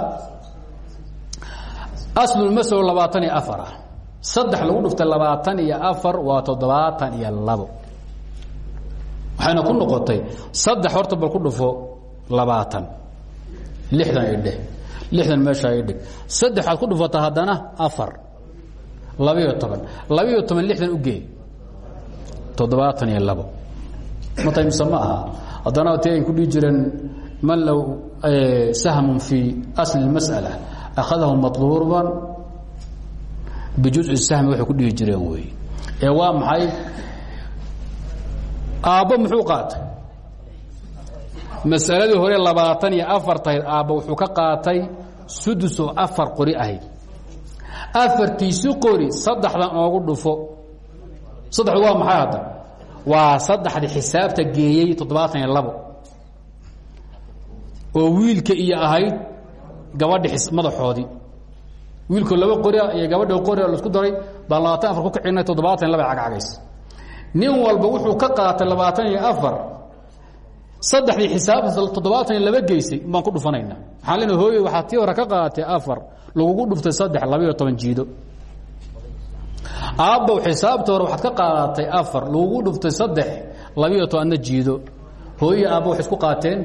Aslulmasalo labaatan iyo afar. Ah saddex lagu dhuftay labaatan iyo afar waa toddobaatan iyo labo. Waxayna ku noqotay saddex horta bal ku dhufo labaatan. Lixdan idheh lixdan meesha idhig saddexaad ku dhufataa haddana afar. Labiyo toban. Labiyo toban lixdan ugeey toddobaatan iyo labo mataymise ma aha haddana ti ay ku dhihi jireen man low sahmun fii asli اmasأala akhadahu maطluuban bijuزءi sahmi waxay ku dhihi jireen wey ee waa maxay aabbo muxuu qaatay masaladii hore labaatan iyo afar tahayd aabba wuxuu ka qaatay sudus oo afar qori ahayd afartiisi qori saddexdan oogu dhufo saddexdu waa maxay hadda? Waa saddexdii xisaabta geeyey toddobaatan iyo oo wiilka iyo ahayd gabadhi madaxoodii. Wiilkoo laba qoria iyo gabadha qoria la isku daray baan labaatan afar ku kicinay toddobaatan iyo laba cagcagays nin walba wuxuu ka qaatay labaatan iyo xisaabtaas toddobaatan iyo laba geysay baan ku dhufanayna waxaan lena hooye tii hore ka qaaatay afar lagugu dhuftay saddex labayo toban jiido aabbow xisaabta hore waxaad ka qaadatay afar lagugu dhuftay saddex labayo tobanna jiido. Hooye aabba waxay isku qaateen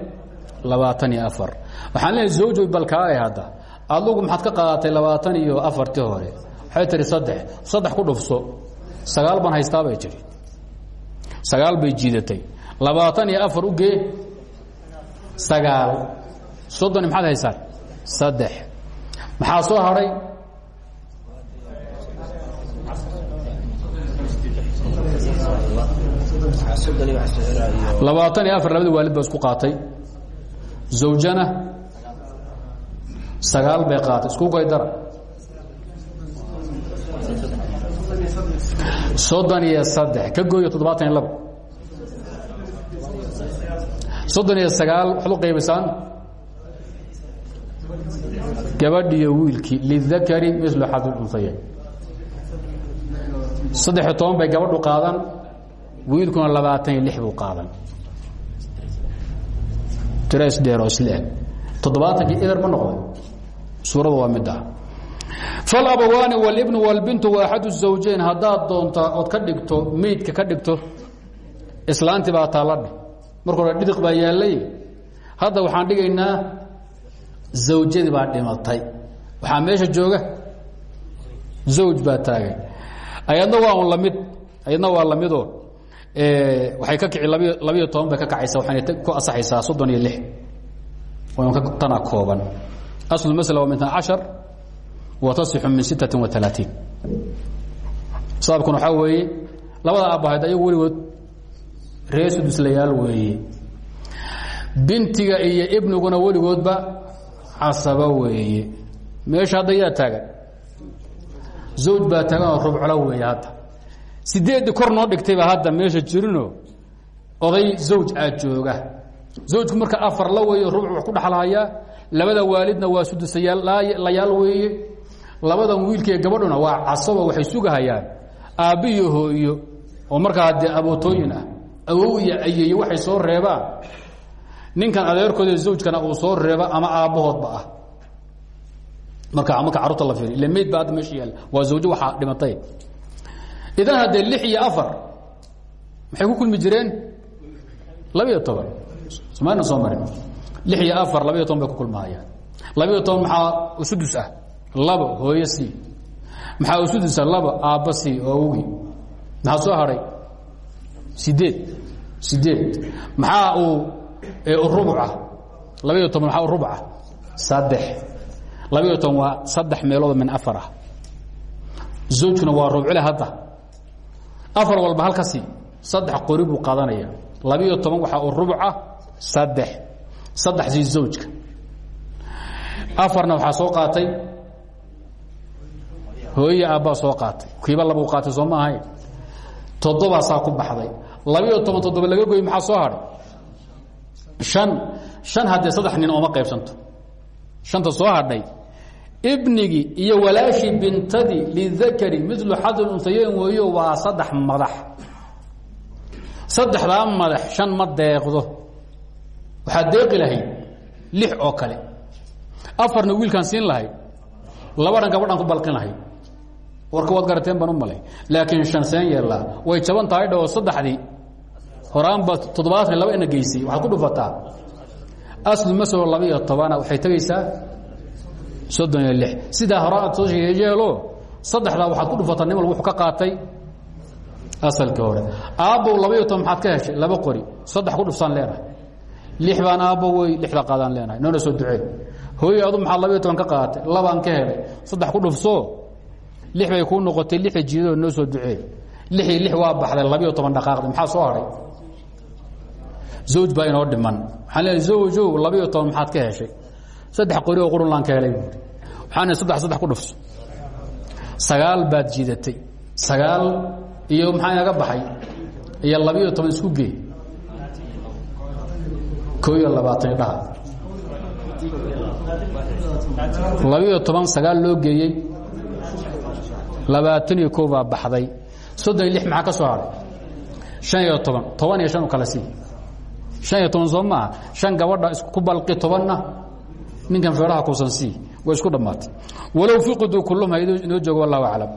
labaatan iyo afar. Waxaan leehay zawjoy balkaale hadda. Adugu maxaad ka qaadatay labaatan iyo afartii hore. Waxay tihi saddex saddex ku dhufso. Sagaal baan haystaa bay tihi sagaal bay jiidatay. Labaatan iyo afar ugee sagaal. Soddoni maxaad haysaan saddex. Maxaa soo hadhay labaatan iyo afar labada waalid baa isku qaatay. Zawjana sagaal bay qaatay. Isku gaydara soddon iyo saddex. Ka gooyo toddobaatan iyo labo. Soddon iyo sagaal waxaad u qaybaysaan gabadhiyo wiilkii. Lidakari mislu xadi unhayayn saddex-iyo toban bay gabadhu qaadan wiilkuna labaatan iyo lix buu qaadan. Trs dheeroo isle-eg toddobaatankii idar ma noqday. Suuradu waa mid ah. Falabawaani walibnu walbintu waa axadu zawjayn haddaad doontaa ood ka dhigto meydka ka dhigto islaantii baa taaladhe marka hore dhidiq baa yaallay. Hadda waxaan dhigaynaa zawjadii baa dhimatay. Waxaa meesha jooga zawj baa taagay. Ayadna waa un la mid ayadna waa lamidoo waxay ka kici labiyo labiyo ka kacaysa waxayna ku asaxaysaa soddon iyo lix. Tana kooban. Aslu masla waa min cashar wa tasixu min sittatin wa alaatiin sababkuna waxaa weeye labada aabbahayd ayagu weligood ree suduslayaal weeye. Bintiga iyo ibniguna weligoodba casaba weeye. Meesha hadda zawj baa taagan oo rubclo weeye sideeddii kor noo dhigtayba hadda meesha jirino. Oday zawj aa jooga. Zawjku marka afar la weeye rubc wax ku dhexlahayaa labada waalidna waa sudusayaal layaal weeye. Labadan wiilkaiyo gabadhuna waa casabo waxay sugahayaan. Aabbi iyo hooyo. Oo markaa dee abootooyin ah. Awow iyo ayeeye waxay soo reebaan. Ninkan adeerkooda zawjkana uu soo reeba ama aabbahoodba ah. Marka marka carruurta la fiiriy ila mayd ba hadda meesha yaalla. Waa zawjo waxaa dhimatay idan haddee lix iyo afar maxay ku kulmi jireen? Labiyo toban. Somaana soo marin. Lix iyo afar labiyo toban bay ku kulmahayaan labiyo toban maxaa usudus ah? Labo hooyo c maxaa usudusa labo aabba c oo awogii maxaa soo hadhay sideed sideed maxaa uu rubuca labiyo toban maxaa u rubuca saddex. Labiyo toban waa saddex meelood min afar ah. Zawjkuna waa rubcile hadda afar walba halka sii saddex qori buu qaadanaya. Labiyo toban waxaa u saddex. Saddex sii zawjka. Afarna waxaa soo qaatay. Hooye aabbaa soo qaatay. Kiiba labuu qaatay soo toddobaa saa ku baxday. Labiyo toban toddoba laga goy maxaa soo hadhay? An an haddee saddex nin ooma qaybsanto. Shanta soo hadhay ibnigii iyo walaashii bintadii lidakari milu xadl unhayeyn weeyo waa saddex madax. Saddexdaa madax shan ma deeqdo. Waxaad deeqi lix oo kale. Afarna wiilkaan siin lahayd. Labadhan gabadhan ku balqin lahayd. Warka waad garateen baan malay. Laakiin shan seen yeellaa way jaban tahay dhao saddexdii. Horaanba toddobaatan laba ina geysay waxaad ku dhufataa. Aslu masalo laba iyo tobana waxay tegaysaa soddon iyo lix. Sidaa horaan aad soo yeelo saddexdaa waxaad ku dhufataa nin wuxuu ka qaatay asalkii hore. Aabbow laba iyo toban maxaad ka heshay? Laba qori. Saddex ku dhufsaan leenahay. Lix baan aabbo wey lixda qaadaan leenahay. Noona soo ducee. Hooye adu maxaad laba iyo toban ka qaadatay labaan ka helay. Saddex ku dhufso? Lix bay kuu noqotay. Lixda jiidoo noo soo ducee. Lixii lix waa baxday labiyo toban dhaqaaqda maxaa soo hadhay zawj baa inoo dhiman. Waxaan leeay zawjow labiyo toban maxaad ka heshay saddex qori oo qurunlaan ka helay. Buuri waxaan saddex saddex ku dhufso. Sagaal baad jiidatay. Sagaal iyo maxaa inaga baxay? Iyo labiyo toban isku gee koo iyo labaatan dhaha. Labiyo toban sagaal loo geeyey. Labaatan iyo koo baa baxday. Soddon iyo lix maxaa ka soo hadhay shan iyo toban. Toban iyo shan u kala sii. Shan iyo toban soo maaha shan gabadha isku balqi tobanna ninkan feeraha kuusan sii way isku dhammaatay. Walow fiqiduu kulluhum ha inoo joogo wallahu aclam